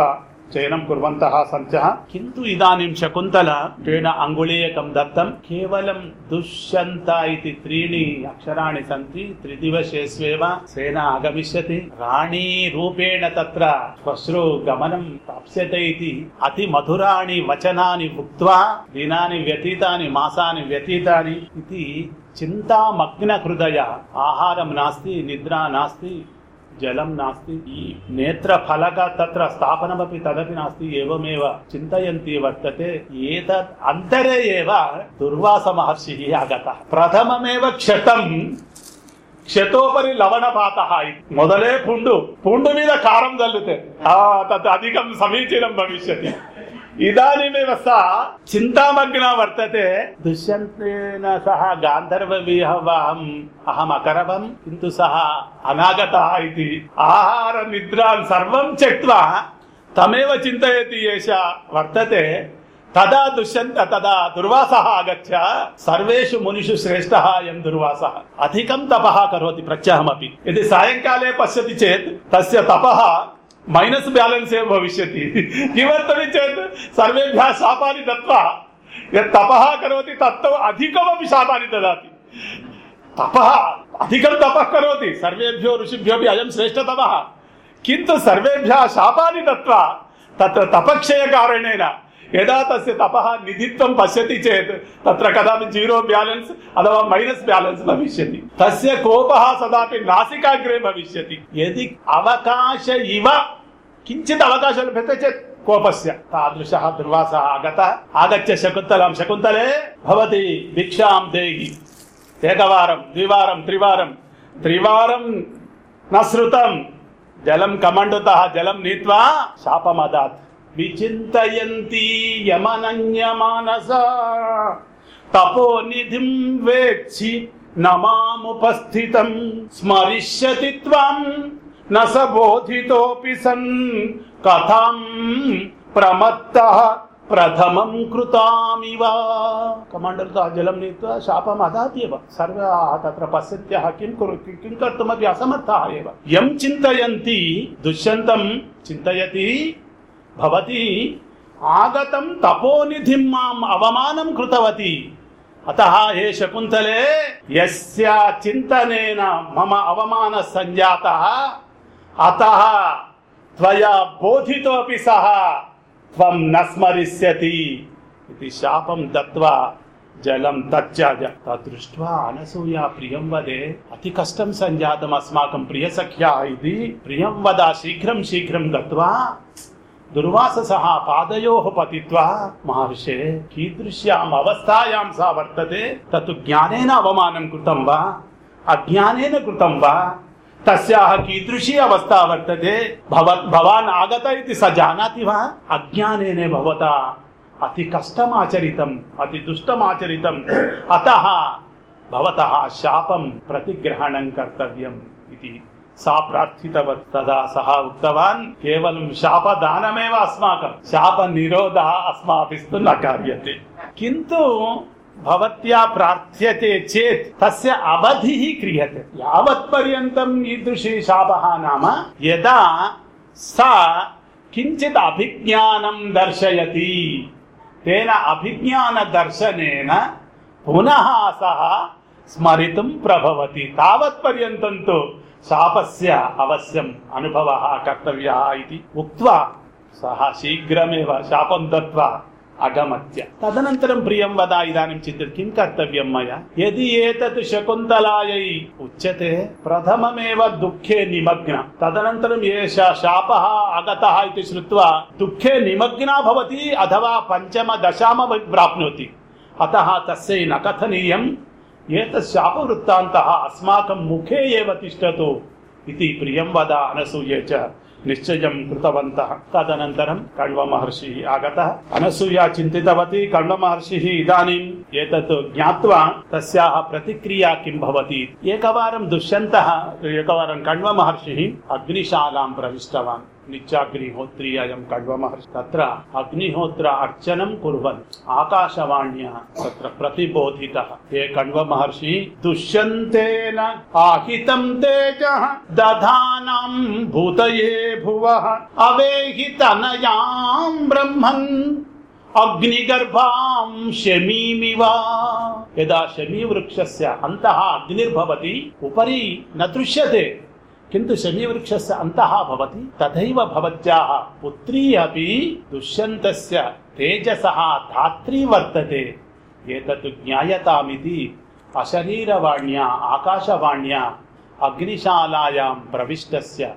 చయనం కుర్వంతః సంత్య కింటు ఇదానిం శకుంతల తేన అంగుళీయకం దత్తం కేవలం దుష్యంత ఇది త్రీణి అక్షరాణి సంతి త్రిదివశేస్వేవ సేన ఆగమిష్యతి రాణి రూపేణ తత్ర శ్వశ్రు గమనం ప్రాప్స్యత ఇది అతి మధురాణి వచనాన్ని ఉక్త్వా దినాని వ్యతీతాని మాసాని వ్యతీతాని ఇది చింతామగ్న హృదయ ఆహారం నాస్తి నిద్ర నాస్తి జలం నాస్తి. ఈ నేత్ర ఫలక తత్ర స్థాపనమపి తదపి నాస్తి. ఏవమేవ చింతయంతి వర్తతే. ఏత అంతరే ఏవ దుర్వాస మహర్షి ఆగత. ప్రథమమేవ క్షతం క్షతోపరి లవణ పాత మొదలే పుండు. పుండు మీద కారం చల్లితే అధికం సమీచీనం భవిష్యతి. ఇదానీమేవ సా చింతామగ్న వర్తతే. దుష్యంతేన సహ గాంధర్వ విహవాహం అహం అకరవం కింటు సహ అనాగత ఇది. ఆహార నిద్రాన్ సర్వం త్యక్త్వా తమేవ చింతయతి ఏష వర్తతే. తదా దుష్యంత తదా దుర్వాస ఆగచ్చ. సర్వేషు మునిషు శ్రేష్ఠ అయం దుర్వాస. అధికం తపः కరోతి ప్రత్యహమపి. ఇది సాయంకాలే పశ్యతి చేత్ తస్య తపः మైనస్ బ్యాలెన్స్ ఏం భవిష్యతి? కిమర్థమి చేత్ సర్వేభ్యः శాపాని దత్వా యత్ తపः కరోతి తత్తో అధికమపి శాపాని దదాతి తపः అధికం తపः కరోతి. సర్వేభ్యో ఋషిభ్యోపి అయం శ్రేష్టతమः కింటు సర్వేభ్యः శాపాని దత్వా తత్ర తపక్షయకారణేన. యదా తస్య తపः నిధిత్వం పశ్యతి చేత్ తత్ర కదాపి జీరో బ్యాలెన్స్ అథవా మైనస్ బ్యాలెన్స్ భవిష్యతి తస్య కోపः సదాపి నాసికాగ్రే భవిష్యతి యది అవకాశ ఇవ కించిత్ అవకాశం లభ్యతే చేత్ కోపస్య తాదృశ దుర్వాస ఆగత ఆగత్య శకుంతలం శకుంతలే భవతి భిక్షాం దేహి ఏకవారం ద్వివారం త్రివారం త్రివారం నశ్రుతం జలం కమండుత జలం నీత్వా శాపమదాత్ విచింతయంతి యమనన్యమానస. తపోనిధిం వేక్షి నమాముపస్థితం స్మరిష్యతి త్వం. న సబోధితోపి సన్. కథం ప్రమత్త ప్రథమం కృతామివ. కమాండర్ కమాండర్తో జలం నీత్వా శాపం అదాత్యవ. సర్వ తత్ర పశ్యత్య కిం కిం కర్తుమపి అసమర్థ ఏవ. యం చింతయంతి దుష్యంతం చింతయతి భవతి ఆగతం తపోనిధిం మాం అవమానం కృతవతి. అత హే శకుంతలే యస్య చింతనేన మమ అవమాన సంజాత. అత త్వయా బోధితోపి సహ త్వం నస్మరిష్యతి ఇది శాపం దత్వా జలం తచ్చాజ తదృష్ట్వా అనసూయ ప్రియం వదే. అతి కష్టం సంజాతం అస్మాకం ప్రియసఖ్యా ఇది. ప్రియం వద శీఘ్రం శీఘ్రం గత్వా దుర్వాస సహా పాదయో పతిత్వ మహర్షే కీదృశ్యాం అవస్థాయాం సా వర్తతే తత్ జ్ఞానేన అవమానం కృతం వా అజ్ఞానేన కృతం వా తస్యాహ కీదృశీ అవస్థ వర్తతే భవాన్ ఆగత ఇది స జానాతి వా అజ్ఞానేనే భవత అతి కష్టమాచరితం అతి దుష్టమాచరితం అత భవత శాపం ప్రతిగ్రహణం కర్తవ్యం ఇది సా ప్రార్థితవత్ తదా సహా ఉక్తవాన్ కేవలం శాపదానమేవ అస్మాకం శాప నిరోధ అస్మాపిస్తు కార్యతే కింటు భవత్యా ప్రార్థ్యతే చేత్ తస్య అవధి క్రియతే యావత్ పర్యంతం ఈదృశీ శాప నామ యదా సా కించిత్ అభిజ్ఞానం దర్శయతి తేన అభిజ్ఞాన దర్శనేన పునః సహ స్మరితుం ప్రభవతి తావత్ పర్యంతంతో శాపస్య అవశ్యం అనుభవ కర్తవ్య ఇది ఉక్వా సహ శీఘ్రమేవ శాపం దత్వా అగమత్య తదనంతరం ప్రియం వద ఇదానం చింత కిం కర్తవ్యం మయ యది ఏతత్ శకుంతలాయై ఉచ్యతే ప్రథమమేవ దుఃఖే నిమగ్న తదనంతరం ఏష శాప అగత ఇది శృత్వ దుఃఖే నిమగ్నా భవతి అథవా పంచమ దశామ ప్రాప్నోతి అత తస్యై న కథనీయం ఏత శాప వృత్తాంత అస్మాకం ముఖే ఏవ తిష్టతు ఇది ప్రియం వద అనసూయ నిశ్చయం కృతవంత తదనంతరం కణ్వ మహర్షి ఆగత అనసూయ చింతితవతి కణ్వ మహర్షి ఇదానీం ఏతత్ జ్ఞాత్వా తస్యాహ ప్రతిక్రియా కిం భవతి ఏకవారం దుష్యంత ఏకవారం కణ్వ మహర్షి అగ్నిశాలాం ప్రవిష్టవాన్ నిత్యాగ్నిహోత్రీయం కడ్వ మహర్షి తత్ర అగ్నిహోత్ర అర్చనం కుర్వన్ ఆకాశవాణ్య తత్ర ప్రతిబోధిత హే కణ్వ మహర్షి దుష్యంతేన ఆహితం తేజ దధానం భూతయే భువ అవేహి తనయాం బ్రహ్మన్ అగ్నిగర్భాం శమీమివా యదా శమీ వృక్షస్య అంతః అగ్నిర్భవతి ఉపరి న దృశ్యతే किन्तु शमीवृक्षस्य अन्तः भवति तथैव भवत्याः पुत्री अपि दुष्यन्तस्य तेजसः धात्री वर्तते एतत् ज्ञायतामिति अशरीरवाण्या आकाशवाण्या अग्निशालायां प्रविष्टस्य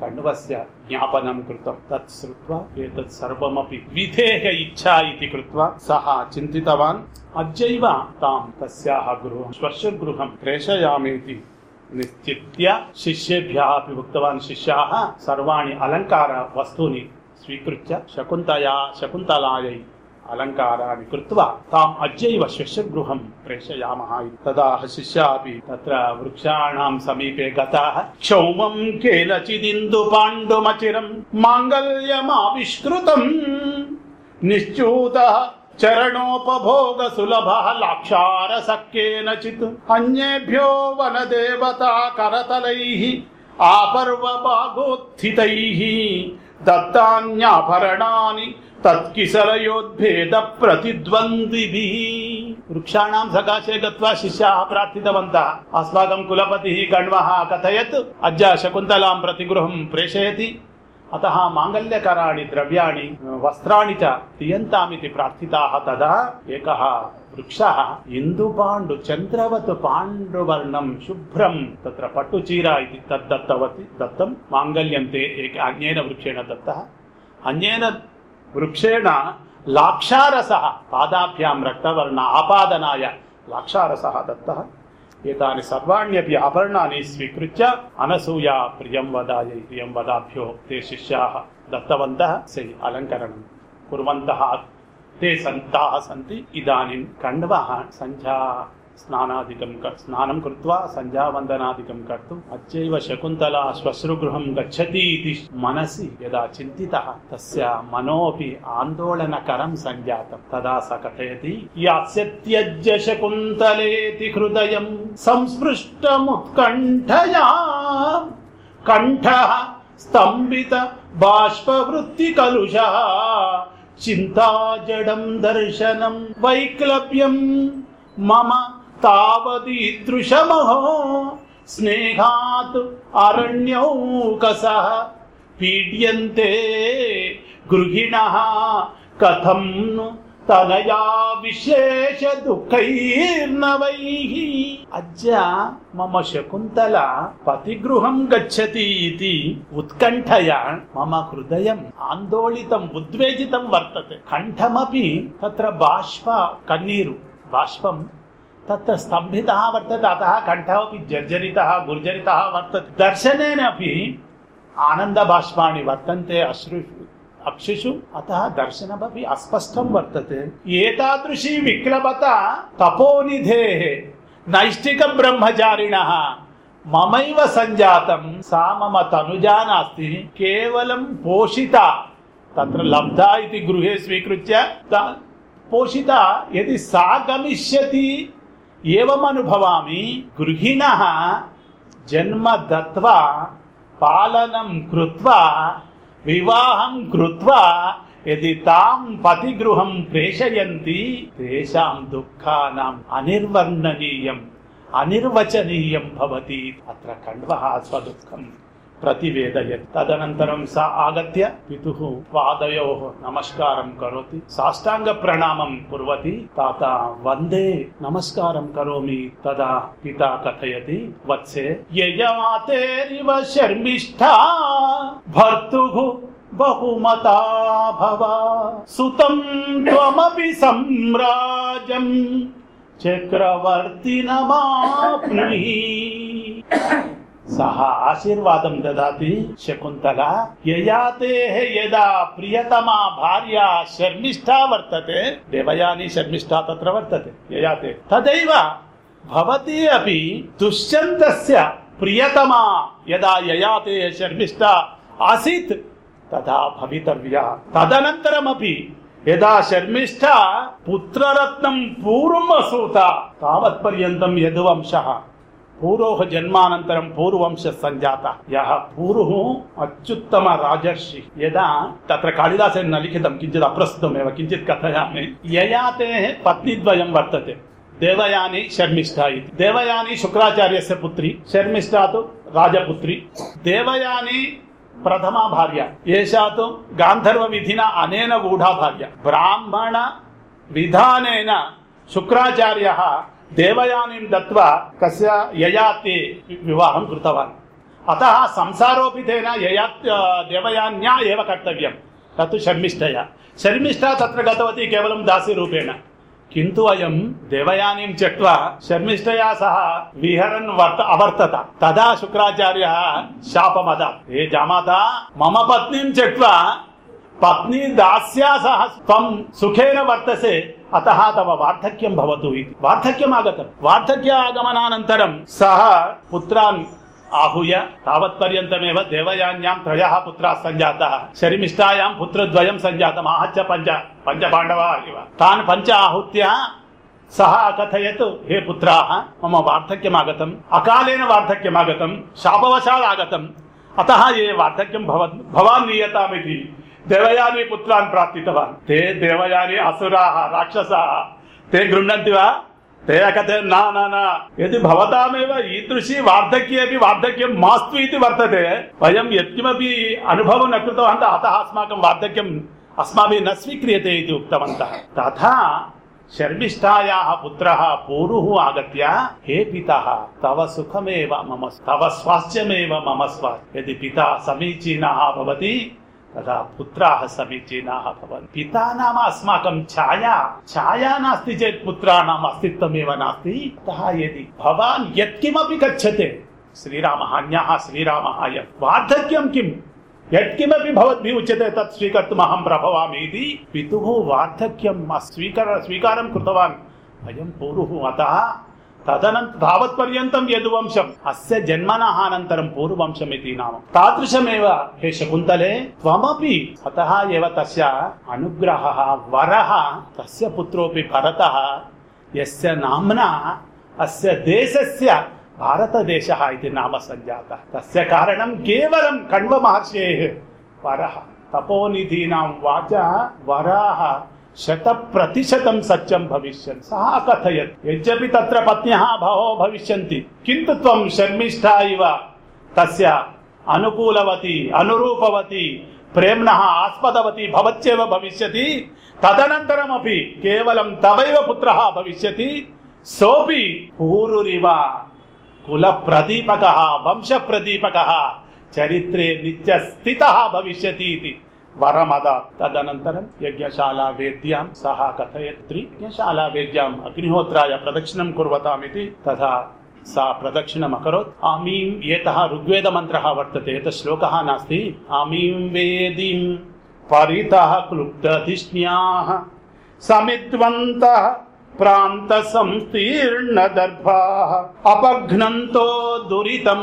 कण्वस्य ज्ञापनं कृतं तत् श्रुत्वा एतत् सर्वमपि विधेः इच्छा इति कृत्वा सः चिन्तितवान् अद्यैव तां तस्याः गृहं श्वश्रुगृहं प्रेषयामीति నిశ్చిత్య శిష్యేభ్యాపి ఉక్తవాన్ శిష్యా సర్వాణి అలంకార వస్తువుని స్వీకృత్య శకుంతయా శకుంతలాయై అలంకారాన్ని కృత్వా తాం అద్యైవ శిష్యగృహం ప్రేషయామః తదా శిష్యాపి తత్ర వృక్షాణాం సమీపే గతాః క్షౌమం కేలచిదిందు పాండుమచిరం మాంగళ్యమావిష్కృతం నిశ్చూతః చరణోపభోగ సులభ లాక్షార సఖ్యేనచిత్ అన్యేభ్యో వన దేవతా కరతలై ఆపర్వభాగోత్థితై. దత్తాన్యాభరణాని తత్కిసలయోద్భేద ప్రతిద్వంద్విభి వృక్షాణం సకాశే గత్వా శిష్యా ప్రార్థితవంత. అస్మాకం కులపతి కణ్వ కథయత్. అద్య శకుంతలాం ప్రతిగృహం ప్రేషయతి. అత మాంగళ్యకరాణి ద్రవ్యాణి వస్త్రాణి చ తియంతామితి ప్రార్థితాః తదా ఏకः వృక్షः ఇందుపాండు చంద్రవత్ పాండువర్ణం శుభ్రం తత్ర పట్టు చీర ఇది తద్దత్తవతి దత్తం మాంగళ్యం తే ఏక అన్యైన వృక్షేణ దత్త అన్యైన వృక్షేణ లాక్షారస పాదాభ్యాం రక్తవర్ణ ఆపాదనాయ లాక్షారస దత్త ఏతాని సర్వాణ్యపి అపర్ణాన్ని స్వీకృత్య అనసూయ ప్రియం వదాయ ప్రియం వదాభ్యో తే శిష్యా దత్తవంత సై అలంకరణం కుర్వంత తే సంతా సంతి ఇదానిం కండవ సంధ్యా స్నానాదికం స్నానం కృత్వా సంధ్యావందనాదికం కర్తుం అచ్చైవ శకుంతల శ్వశ్రుగృహం గచ్చతి ఇది మనసి యదా చింతిత తస్య మనోపి ఆందోళనకరం సంజాతం. తదా స కథయతి యాస్యత్యజ్య శకుంతలేతి హృదయం సంస్పృష్టముత్కంఠయా. కంఠ స్తంభిత బాష్పవృత్తి కలుష చింతాజడం దర్శనం వైక్లవ్యం మమ तावदीदृशमहो स्नेहात् अरण्यौकसः पीड्यन्ते गृहिणः कथं नु तनया विशेष दुःखैर्नवैः अद्य मम शकुन्तला पतिगृहं गच्छति इति उत्कण्ठया मम हृदयम् आन्दोलितम् उद्वेजितं वर्तते कण्ठमपि तत्र बाष्प कन्नीरु बाष्पं तत्र स्तम्भितः वर्तते अतः कण्ठः अपि जर्जरितः गुर्जरितः वर्तते दर्शनेनापि आनन्दबाष्पाणि वर्तन्ते अश्रु अक्षिषु अतः दर्शनमपि अस्पष्टं वर्तते एतादृशी विक्लबता तपोनिधेः नैष्टिकब्रह्मचारिणः ममैव सञ्जातं सा मम तनुजा नास्ति केवलं पोषिता तत्र लब्धा इति गृहे स्वीकृत्य ता- पोषिता यदि सा ఏమనుభవామి గృహిణ జన్మ దత్వా పాలనం కృత్వా వివాహం కృత్వ ఎది తాం పతిగృహం ప్రేషయంతి తేషాం దుఃఖానం అనిర్వర్ణనీయం అనిర్వచనీయం భవతి. అత్ర కండ్వ స్వదుఃఖం ప్రతివేదయ. తదనంతరం స ఆగత్య పితు పాదయో నమస్కారం కరోతి. సాష్టాంగ ప్రణామం కురవతి. తాత వందే నమస్కారం కరోమి. తదా పిత కథయతి. వత్సే. యజమాతేరివ శర్మిష్ట భర్తు బహుమతా సుతం త్వమపి సమ్రాజం చక్రవర్తి నమాప్నుహి. సహ ఆశీర్వాదం దాతి శకుంతల యయాతే యదా ప్రియతమా భార్య శర్మిష్ట వర్తతే దేవయాని శర్మిష్ట తత్ర వర్తతే యయాతే తదైవ భవతి అపి దుష్యంతస్య ప్రియతమా యదా యయాతే శర్మిష్ట ఆసీత్ తదా భవితవ్య. తదనంతరమపి యదా శర్మిష్ట పుత్రరత్నం పూర్వం అసూత తావత్పర్యంతం యదువంశ. పూర్వోహ జన్మానంతరం పూర్వంశ సంజాత. యహ పూరు అత్యుత్తమ రాజర్షి. యదా తత్ర కాళిదాసేన లిఖితం కించిత్ అప్రస్తుతమేవ కించిత్ కథయామి. యయాతే పత్నిద్వయం వర్తతే. దేవయాని శర్మిష్ఠ ఇది దేవయాని శుక్రాచార్యస్య పుత్రి శర్మిష్ఠా తు రాజపుత్రి. దేవయాని ప్రథమా భార్య. ఏషా తు గాంధర్వ విధిన అనేన గూఢా భార్య. బ్రాహ్మణ విధానేన శుక్రాచార్య దేవయానిం దత్వా కస్య యయాతి వివాహం కృతవాన్. అత సంసారోపితేన యయా దేవయాన్యా ఏవ కర్తవ్యం. తత్ శర్మిష్ఠయ శర్మిష్ఠ తత్ర గతవతి కేవలం దాసి రూపేణ. కింటు అయం దేవయానిం చెట్వా శర్మిష్ఠయా సహ విహరన్ వర్త అవర్తత. తదా శుక్రాచార్య శాపమద. ఏ జామాత? మమ పత్నిం చెట్వా పత్ని దాస్యా సహస్వం సుఖేన వర్తసే అత తమ వార్ధక్యం భవతు ఇది. వార్ధక్యం ఆగతం వార్ధక్య ఆగమనానంతరం సహ పుత్రాన్ ఆహూయ తావత్పర్యంతమేవ దేవయాన్యాం త్రయ పుత్ర సంజాత శరిమిష్టాయాం పుత్రద్వయం సంజాతం ఆహత్య పంచ పంచ పాండవా ఇవ. తాన్ పంచ ఆహుత్య సహ అకథయత్ హే పుత్రా మమ వార్ధక్యమాగతం. అకాలేన వార్ధక్యమాగతం. శాపవశాదాగతం అత ఏ వార్ధక్యం భవన్ భవాన్ నీయతామితి. नीयतामिति देवयानी पुत्रान् प्रार्थितवान् ते देवयानी असुराः राक्षसाः ते गृह्णन्ति वा ते कथे न न न यदि भवतामेव ईदृशी वार्धक्ये अपि वार्धक्यं मास्तु इति वर्तते वयं यत्किमपि अनुभवं न कृतवन्तः अतः अस्माकं वार्धक्यम् अस्माभिः न स्वीक्रियते इति उक्तवन्तः तथा शर्मिष्ठायाः पुत्रः पूरुः आगत्य हे पितः तव सुखमेव मम तव स्वास्थ्यमेव मम स्वास्थ्यम् यदि पिता समीचीनः भवति तदा पुत्राः समीचीनाः भवन्ति पिता नाम अस्माकं छाया छाया नास्ति चेत् पुत्राणाम् अस्तित्वमेव नास्ति अतः यदि भवान् यत्किमपि गच्छते श्रीरामः अन्यः श्रीरामः यत् वार्धक्यं किम् यत्किमपि भवद्भिः उच्यते तत् स्वीकर्तुम् अहं प्रभवामि इति पितुः वार्धक्यं स्वीकार स्वीकारं कृतवान् अयं पूरुः अतः తదనంత తావత్పర్యంతం యదువంశం. అస్య జన్మనహానంతరం పూర్వవంశం ఇది నామం. తాదృశమేవ హే శకుంతలే త్వమపి అత ఏవ తస్య అనుగ్రహ వర తస్య పుత్రోపి భరత యస్య నామ్న అస్య దేశస్య భారతదేశ ఇది నామ సంజాత తస్య కారణం కేవలం కణ్వ మహర్షే వర. తపోనిధీనాం వాచ వరాహ శత ప్రతిశతం సత్యం భవిష్యత్ సహా కథయత్. యద్యపి తత్ర పత్న్యః భవో భవిష్యంతి. కింతు త్వం శర్మిష్ఠా ఇవ. తస్య అనుకూలవతి అనురూపవతి ప్రేమ్ణ ఆస్పదవతి భవత్యేవ భవిష్యతి. తదనంతరమపి కేవలం తవైవ పుత్ర భవిష్యతి. సోపి పూరురివ కుల ప్రదీపక వంశ ప్రదీపక చరిత్రే నిత్య స్థిత భవిష్యతి वरमद तदनन्तरं यज्ञशाला वेद्यां सः कथयत्री यज्ञशाला वेद्याम् अग्निहोत्राय प्रदक्षिणं कुर्वतामिति तथा सा प्रदक्षिणम् अकरोत् आमीं एतः ऋग्वेदमन्त्रः वर्तते एतत् श्लोकः नास्ति आमीं वेदीं परितः क्लुप्तधिष्ण्याः समिद्वन्तः प्रान्तसंस्तीर्णदर्भाः अपघ्नन्तो दुरितं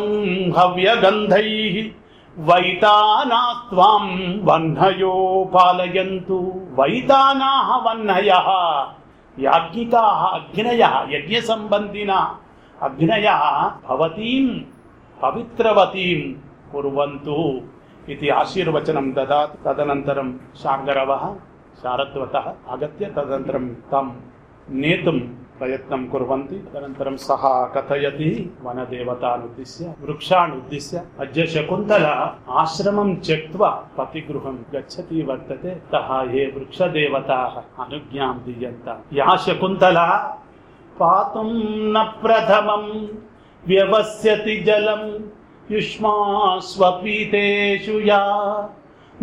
हव्यगन्धैः వైతానాస్త్వం వహ్నయో పాలయంతు. వైతానా వహ్నయ యాజ్ఞితా అగ్నయ యజ్ఞ సంబంధిన అగ్నయ భవతీం పవిత్రవతీం కుర్వంతు ఇది ఆశీర్వచనం దదాత్ తదనంతరం శాంగరవ శారద్వత ఆగత్య తదనంతరం తం నేతుం प्रयत्नं कुर्वन्ति तदनन्तरं सः कथयति वनदेवतानुद्दिश्य वृक्षानुद्दिश्य अद्य शकुन्तला आश्रमं त्यक्त्वा पतिगृहं गच्छति वर्तते अतः ये वृक्षदेवताः अनुज्ञां दीयन्त या शकुन्तला पातुं न प्रथमं व्यवस्यति जलं युष्मास्वपीतेषु या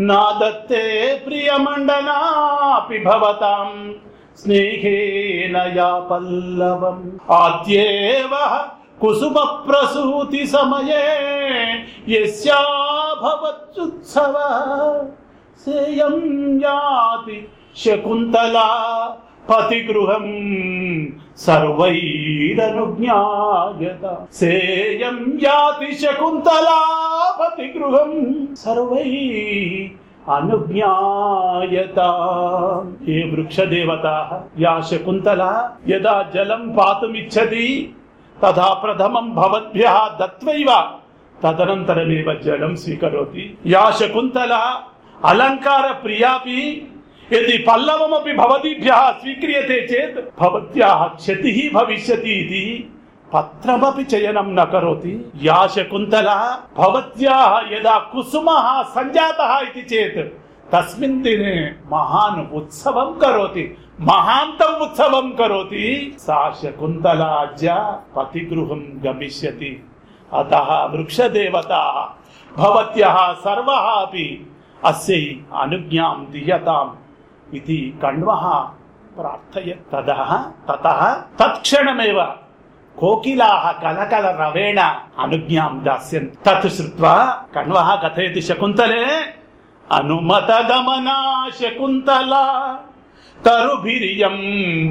न दत्ते प्रियमण्डनापि भवताम् స్నేహేన యా పల్లవం ఆద్యేవ కుసుమ ప్రసూతి సమయే యస్యాభవత్యుత్సవ. సేయం యాతి శకుంతల పతి గృహం సర్వైరను జ్ఞాయత సేయం యాతి శకుంతల పతి గృహం సర్వై सर्वैः अनुज्ञायता ये वृक्षदेवताः या शकुन्तला यदा जलं पातुमिच्छति तदा प्रथमं भवद्भ्यः दत्वैव तदनन्तरमेव जलं स्वीकरोति या शकुन्तला अलङ्कारप्रियापि यदि पल्लवमपि भवतीभ्यः स्वीक्रियते चेत् भवत्याः क्षतिः भविष्यति इति పత్రమపి చయనం నకరోతి యా శకుంతల భవత్యా యదా కుసుమ సంజాత ఇది చేత్. తస్మిన్ దినే మహాన్ ఉత్సవం కరోతి. మహాంతం ఉత్సవం కరోతి. సా శకుంతల అద్య పతిగృహం గమిష్యతి. అత వృక్షదేవత భవత్యః సర్వః అపి. అస్యై అనుజ్ఞాం దీయతాం ఇది కణ్వః ప్రార్థయ తదః తతః తత్క్షణమేవ కోకిలాహ కలకల రవేణ అనుజ్ఞాం దాస్యం. తత్ శ్రుత్వా కణ్వः కథయతి శకుంతలే. అనుమత గమనా శకుంతల. తరుభిరియం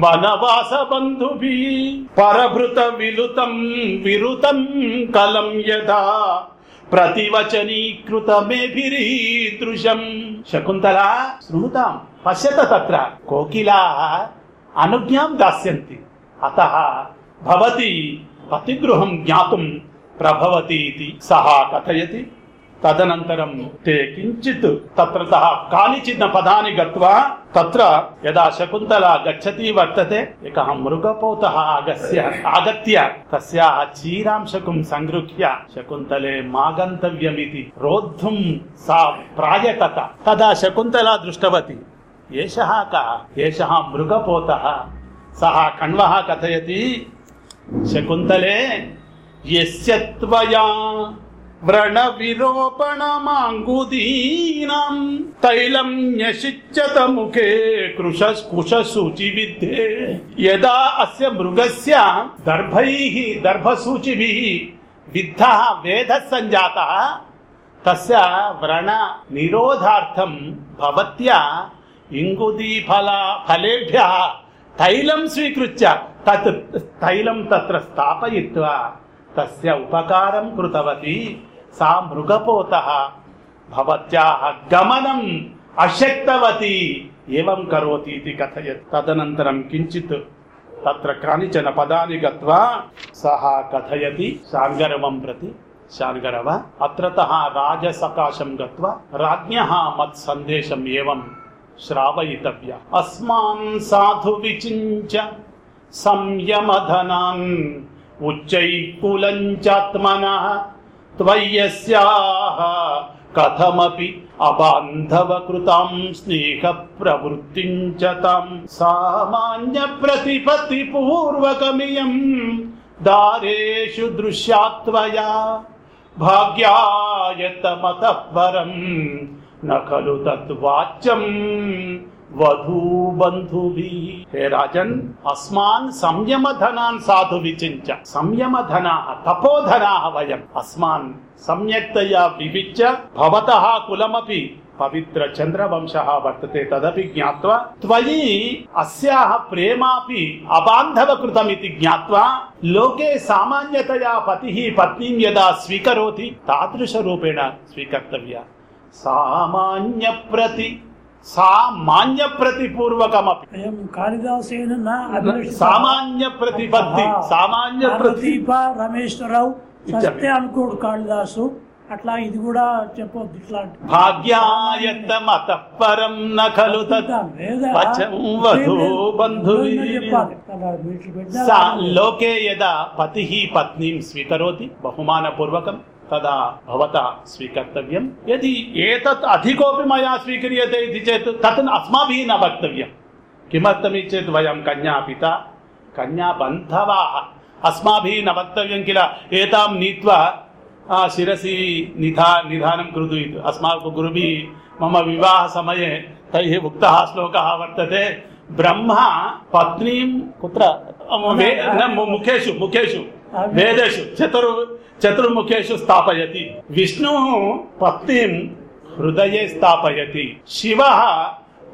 వనవాస బంధుభి. పరభృత విలుతం విరుతం కలం యదా ప్రతివచనీకృతమేభిరీదృశం శకుంతల శృణుతాం పశ్యత తత్ర. కోకిలా అనుజ్ఞాం దాస్యంతి. అత భవతి పతిగృహం జ్ఞాతుం ప్రభవతి ఇతి సహా కథయతి. తదనంతరం తే కించిత్ తత్రతः కానిచిన్న పదాని గత్వా తత్ర యదా శకుంతల గచ్చతి వర్తతే. ఇక మృగపోత ఆగస్య ఆగత్య తస్యా చీరాంశకం సంగృహ్య. శకుంతలే మాగంతవ్యమితి రోద్ధుం సా ప్రాయతత. తదా శకుంతల దృష్టవతి. ఏషः కः ఏషः మృగపోతः. సः కణ్వः కథయతి. శకుంతలే యస్యత్వయా వ్రణ విరోపణమాంగుదీనాం తైలం న్యషిచ్చత ముఖే కృష కుష సూచి విద్యే. యదా అస్య మృగస్య దర్భైః దర్భసూచిభిः విద్ధ వేద సంజాత తస్య వ్రణ నిరోధార్థం భవత్యా ఇంగుదీ ఫల ఫలేభ్య తైలం స్వీకృత్య. తత్ తైలం తత్ర స్థాపయిత్వా తస్య ఉపకారం కృతవతి సా మృగపోత భవత్యాः గమనం అశక్తవతి ఏం కరోతి ఇది కథయత్. తదనంతరం కించిత్ తత్ర కానిచన పదాని గత్వా సహా కథయతి శాంగరవం ప్రతి శాంగరవ అత్రతः రాజసకాశం గత్వా రాజ్ఞः మత్ సందేశం ఏవం శ్రావయితవ్య. అస్మాన్ సాధు విచించ సంయమధనాన్ ఉచ్చైకులంచాత్మన త్వయ్యస్యాహ కథమపి అబాంధవకృతాం స్నేహ ప్రవృత్తిం సామాన్య ప్రతిపత్తి పూర్వకమియం దారేషు దృశ్యాత్వయా భాగ్యాయత మతపరం నకలు తద్వాచ్యం వధూబంధుభి. హే రాజన్ అస్మాన్ సంయమ ధనాన్ సాధు విచించ సంయమ ధనా తపోధనా వయం. అస్మాన్ సమ్యక్తయా వివిచ్య భవత కులమపి. పవిత్ర చంద్రవంశ వర్తతే తదపి జ్ఞావా త్వయి అస్యాః ప్రేమాపి అబాంధవ కృతమితి జ్ఞాత్వా. లోకే సామాన్యతయా పతి పత్నీం యదా స్వీకరోతి. తాదృశ రూపేణ స్వీకర్తవ్య. సామాన్య ప్రతి సామాన్య ప్రతిపూర్వకమపి. అయం కాళిదాసేన నా అభిలషితः. సామాన్య ప్రతిపత్తి అహా. సామాన్య ప్రతి నరదీప రమేశ్వరరావు సత్య అనుకోడు కాళిదాసు. అట్లా ఇది కూడా చెప్పొద్దు ఇట్లాంటి. మత పరం చెప్పాలి. లోకే యదా పతి పత్నీం స్వీకరోతి బహుమాన పూర్వకం తదా భవత స్వీకర్తవ్యం. యది ఏతత్ అధికోపి మయా స్వీక్రియత ఇది చేత్ తత్ అస్మాభిः न వక్తవ్యం. కిమర్థం చేత్ వయం కన్యా పిత కన్యా బంధవాః. అస్మాభిः न వక్తవ్యం కిల ఏతాం నీత్వా శిరసి నిధా నిధానం కృదు ఇది అస్మాకు గురుభిः మమ వివాహ సమయే తై ఉక్త శ్లోక వర్తతే. బ్రహ్మ పత్నీం కుత్ర ముఖేషు ముఖేషు. వేదేషు చతుర్ చతుర్ముఖేషు స్థాపయతి. విష్ణు పత్నిం హృదయే స్థాపయతి. శివ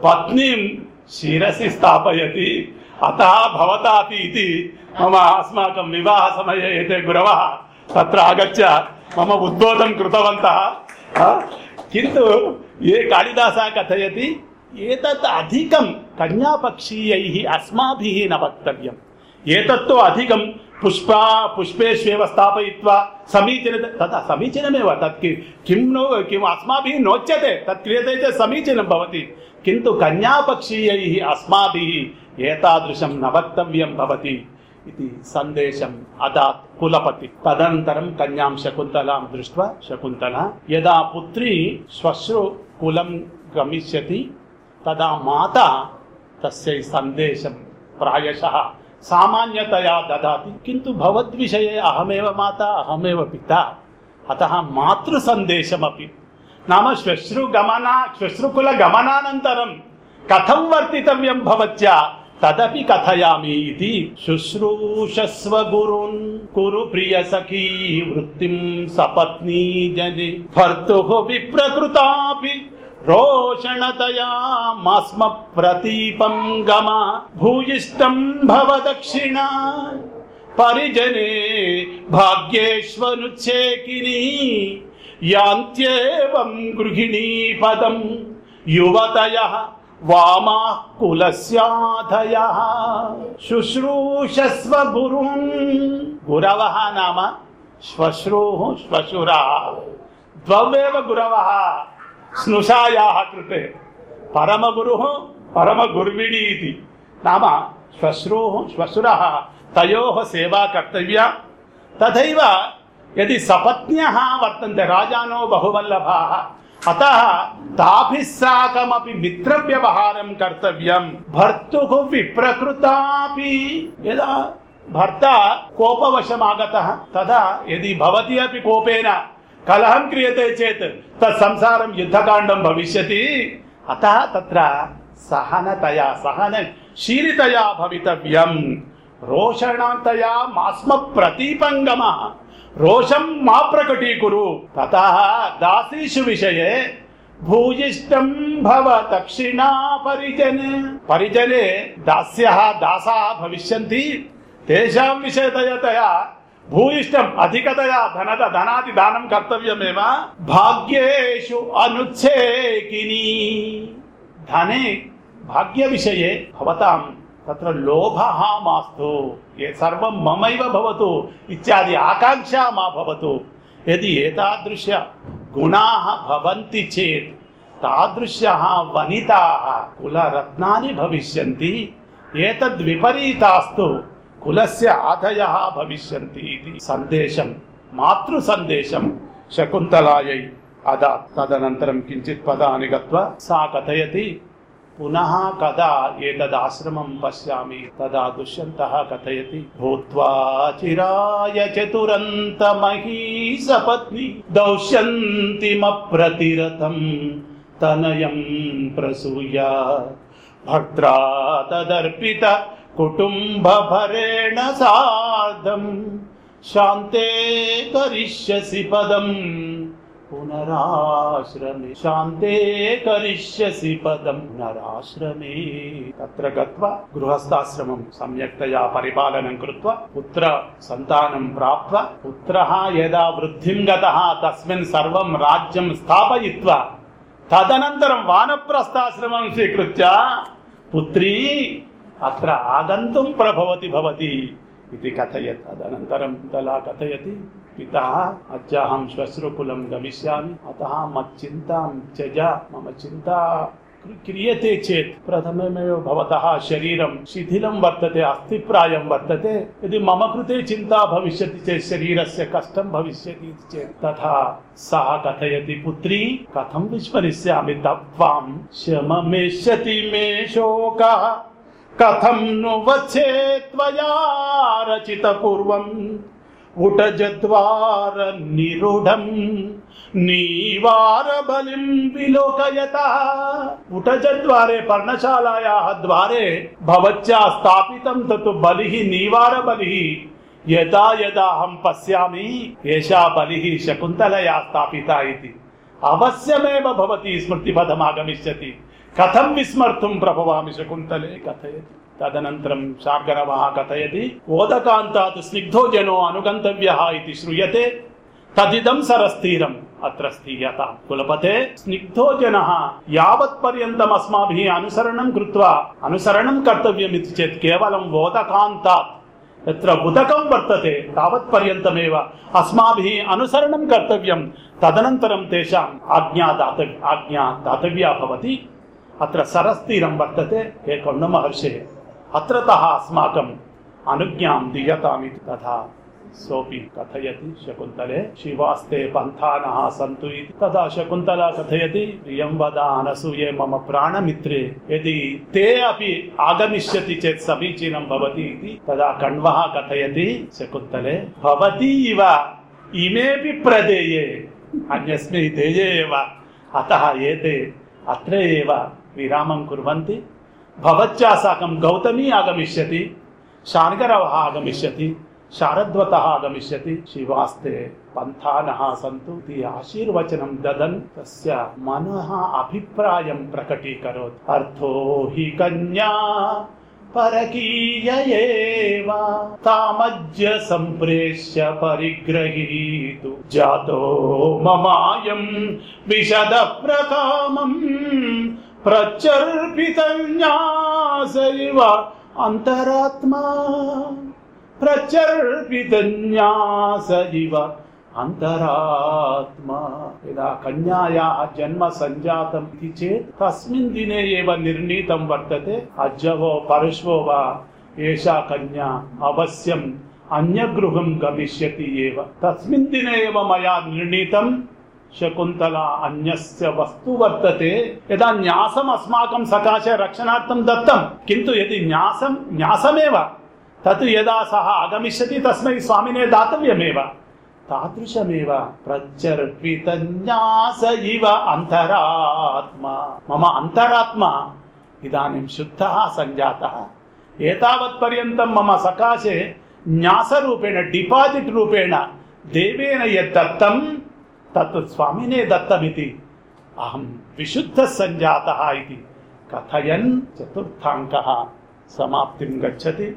పత్నిం శిరసి స్థాపయతి. అత భవతాపి ఇది మమ అస్మాకం వివాహ సమయ ఏతే గురవ. తత్ర ఆగత్య మమ ఉద్బోధం కృతవంతः. కింటు ఏ కాళిదాస కథయతి? ఏతత్ అధికం కన్యాపక్షీయై అస్మాభిः न వక్తవ్యం. ఏతత్తో అధికం పుష్ప పుష్పేష్వేవ స్థాపయిత్వ సమీచీన తదా సమీచీనమేవ? తత్ కిం ను కిం అస్మాభిः నోచ్యతే తత్ క్రియతే సమీచీనం భవతి. కింటు కన్యాపక్షీయై అస్మాభి ఏతాదృశం నవక్తవ్యం భవతి. ఇది సందేశం అదాత్ కులపతి. తదనంతరం కన్యాం శకుంతలాం దృష్ట్వా శకుంతల యదా పుత్రి శ్వశ్రు కులం గమిష్యతి తదా మాత తస్యై సందేశం ప్రాయశ. సామాన్యతయా దాతి కింటు భవద్విషయే అహమేవ మాత అహమేవ పిత. అత మాతృ సందేశమీ నామ శ్వశ్రు గమనా శ్వశ్రుకుల గమనానంతరం కథం వర్తితవ్యం భవత్యా. తదపి కథయామి ఇది. శుశ్రూషస్వ గురున్ కురు ప్రియ సఖీ వృత్తిం సపత్ని జని. భర్తు విప్రకృతాపి. రోషణతయా మాస్మ ప్రతీపం గమ భూయిష్టం భవ దక్షిణ పరిజనే భాగ్యేష్వనుచ్చేకిని యాంత్యేవం గృహిణీ పదం యువతయ వామా కులస్యాధయ శుశ్రూషస్వ గురున్ గురవ నామ శ్వశ్రూ శ్వశురా ద్వవేవ గురవ స్నుషాయా కృతే. పరమగురు పరమగుర్విణి ఇది నామ శ్వశ్రూ శ్వశుర తయో సేవా కర్తవ్య. తథైవ యది సపత్న్యः వర్తంతే రాజానో బహువల్లభాः. అతः తాభిः సాకమపి మిత్రవ్యవహారం కర్తవ్యం. భర్తుః విప్రకృతాపి యదా భర్త కోపవశమాగతः. తదా యది భవతి అపి కోపేన కలహం క్రియతే చేత్ తత్ సంసారం యుద్ధకాండం భవిష్యతి. అతः తత్ర సహనతయా సహన శీలితయా భవితవ్యం. రోషణతయా మాస్మ ప్రతీపంగమ. రోషం మా ప్రకటీకురు. తత దాసీషు విషయే. భూయిష్టం భవ దక్షిణా పరిజన. పరిజనే దాస్య దాసా భవిష్యంతి. తేషాం విషయతయతయా భూయిష్టం అధికతయా ధనత ధనాది దానం కర్తవ్యమేవ? భాగ్యేషు అనుచ్ఛేకిని. ధనే భాగ్య విషయే భవతాం తత్ర లోభ మాస్తు ఏ సర్వం మమైవ భవతు ఇత్యాది ఆకాంక్ష మా భవతు. యది ఏతాదృశ గుణాः భవంతి చేత్ తాదృశ్యः వనితాः కులరత్నాని భవిష్యంతి ఏతద్విపరీతాస్తు. కులస్య ఆదయ భవిష్యంతి ఇది సందేశం మాతృ సందేశం. శకుంతలాయై అదా. తదనంతరం కించిత్ పదాని గత్వా సా కథయతి. పునః కదా ఏతదాశ్రమం పశ్యామి. తదా దుష్యంత కథయతి. భూత్వా చిరాయ చతురంత మహీసపత్ని దౌష్యంతిమప్రతిరతం తనయం ప్రసూయ. భద్రా తదర్పిత కుటుంబభరేణ సార్ధం. శాంతే కరిష్యసి పదం. పునరాశ్రమే. శాంతే కరిష్యసి పదం. పునరాశ్రమే. తత్ర గత్వా గృహస్థాశ్రమం. సమ్యక్తయా పరిపాలనం కృత్వా పుత్ర సంతానం ప్రాప్య పుత్రः యదా వృద్ధిం గతः తస్మిన్ సర్వం రాజ్యం స్థాపయిత్వా. తదనంతరం వానప్రస్థాశ్రమం స్వీకృత్య. పుత్రీ అత్ర ఆగంతుం ప్రభవతి భవతి ఇది కథయత్. తదనంతరం తలా కథయతి. పిత అద్యాహం శ్వశ్రుకులం గమిష్యామి. అత మచ్చింతాం త్యజ. మమ చింతా క్రియతే చేత్. ప్రథమమేవ భవత శరీరం శిథిలం వర్తते అస్థిప్రాయం వర్తతే. ఇది మమ కృతే చింతా భవిష్యతి చేత్. శరీరస్య కష్టం భవిష్యతి చేత్. తథా సహ కథయతి పుత్రీ. కథం విస్మరిష్యామి తత్వాం శమమేష్యతి మే శోకः. కథం ను వచ్చే రచిత పూర్వం ఉట జద్వార నిరుడం నీవార బలిం విలోకయత. ఉట జద్వారే పర్ణశాలాయా ద్వారే భవచ్చా స్థాపితం తతు బలి నీవార బలి యదా యదా అహం పశ్యామి ఏషా బలి శకుంతలయా స్థాపిత ఇది. అవశ్యమేవ భవతి స్మృతిపథమాగమిష్యతి भवती स्मृतिपथमागमिष्यति कथं विस्मर्तुं प्रभवामि शकुन्तले कथयति तदनन्तरं शार्गरवः कथयति ओदकान्तात् स्निग्धो जनो अनुगन्तव्यः इति श्रूयते तदिदं सरस्तीरम् अत्र स्थीयताम् कुलपते स्निग्धो जनः यावत्पर्यन्तम् अस्माभिः अनुसरणं कृत्वा अनुसरणं कर्तव्यमिति चेत् केवलं ओदकान्तात् यत्र उदकं वर्तते तावत्पर्यन्तमेव अस्माभिः अनुसरणं कर्तव्यं तदनन्तरं तेषाम् आज्ञा दातव्य आज्ञा दातव्या भवति అత్ర సరస్తీరం వర్తతే హే కొండ మహర్షి అత్రత అస్మాకం అనుజ్ఞాం దియతామితి తథా సోపి కథయతి శకుంతలే శివాస్తే పంథాన సంతు తదా శకుంతల కథయతి ప్రియం వద అనసూయే మమ ప్రాణమిత్రే ఎది తే అపి ఆగమిష్యతి చేత్ సమీచీనం భవతి ఇది తదా కణ్వ కథయతి శకుంతలే భవతి ఇవ ఇమేపి ప్రదేయే అన్యస్మి దేయే ఏవ అత ఏతే అత్రే ఏవ విరామం కుర్వంతి. భవత్యా సాకం గౌతమి ఆగమిష్యతి. శార్గరవ ఆగమిష్యతి. శారద్వత ఆగమిష్యతి. శివాస్తే పంథాన సంతు. ఆశీర్వచనం దదన్. తస్య మనః అభిప్రాయం ప్రకటీకరోత్. అర్థో హి కన్యా పరకీయేవ తామజ్య సంప్రేష్య పరిగ్రహీతు. జాతో మమాయం విశద ప్రకామం ప్రత్యర్పితన్యాసైవ అంతరాత్మా. ప్రచర్పితన్యాసైవ అంతరాత్మా. యదా కన్యాయా జన్మ సంజాతం ఇది చేత్. తస్మిన్ దినే ఏవ నిర్ణీతం వర్తతే. అజ్జవో పరశ్వో వా ఏషా కన్యా అవశ్యం. అన్యగృహం గమిష్యతి ఏవ. తస్మిన్ దినే ఏవ మయా నిర్ణీతం. శకుంతల అన్యస్య వస్తు వర్తతే. యథా న్యాసం అస్మాకం సకాశ రక్షణార్థం దత్తం. కింద యది న్యాసం న్యాసమేవ? తత్ యదా సహ ఆగమిష్యతి తస్మై స్వామినే దాతవ్యమేవ? తాదృశమేవ? ప్రచర్పిత న్యాస ఇవ అంతరాత్మ. మమ అంతరాత్మ. ఇదానిం శుద్ధ సంజాత. ఏతావత్ పర్యంతం మమ సకాశే న్యాసరూపేణ డిపాజిట్ రూపేణ దేవేన యద్దత్తం తత్స్వామినే దత్తమితి. అహం విశుద్ధ సంజాత ఇది. కథయన్ చతుర్థాంక. సమాప్తిం గచ్చతి.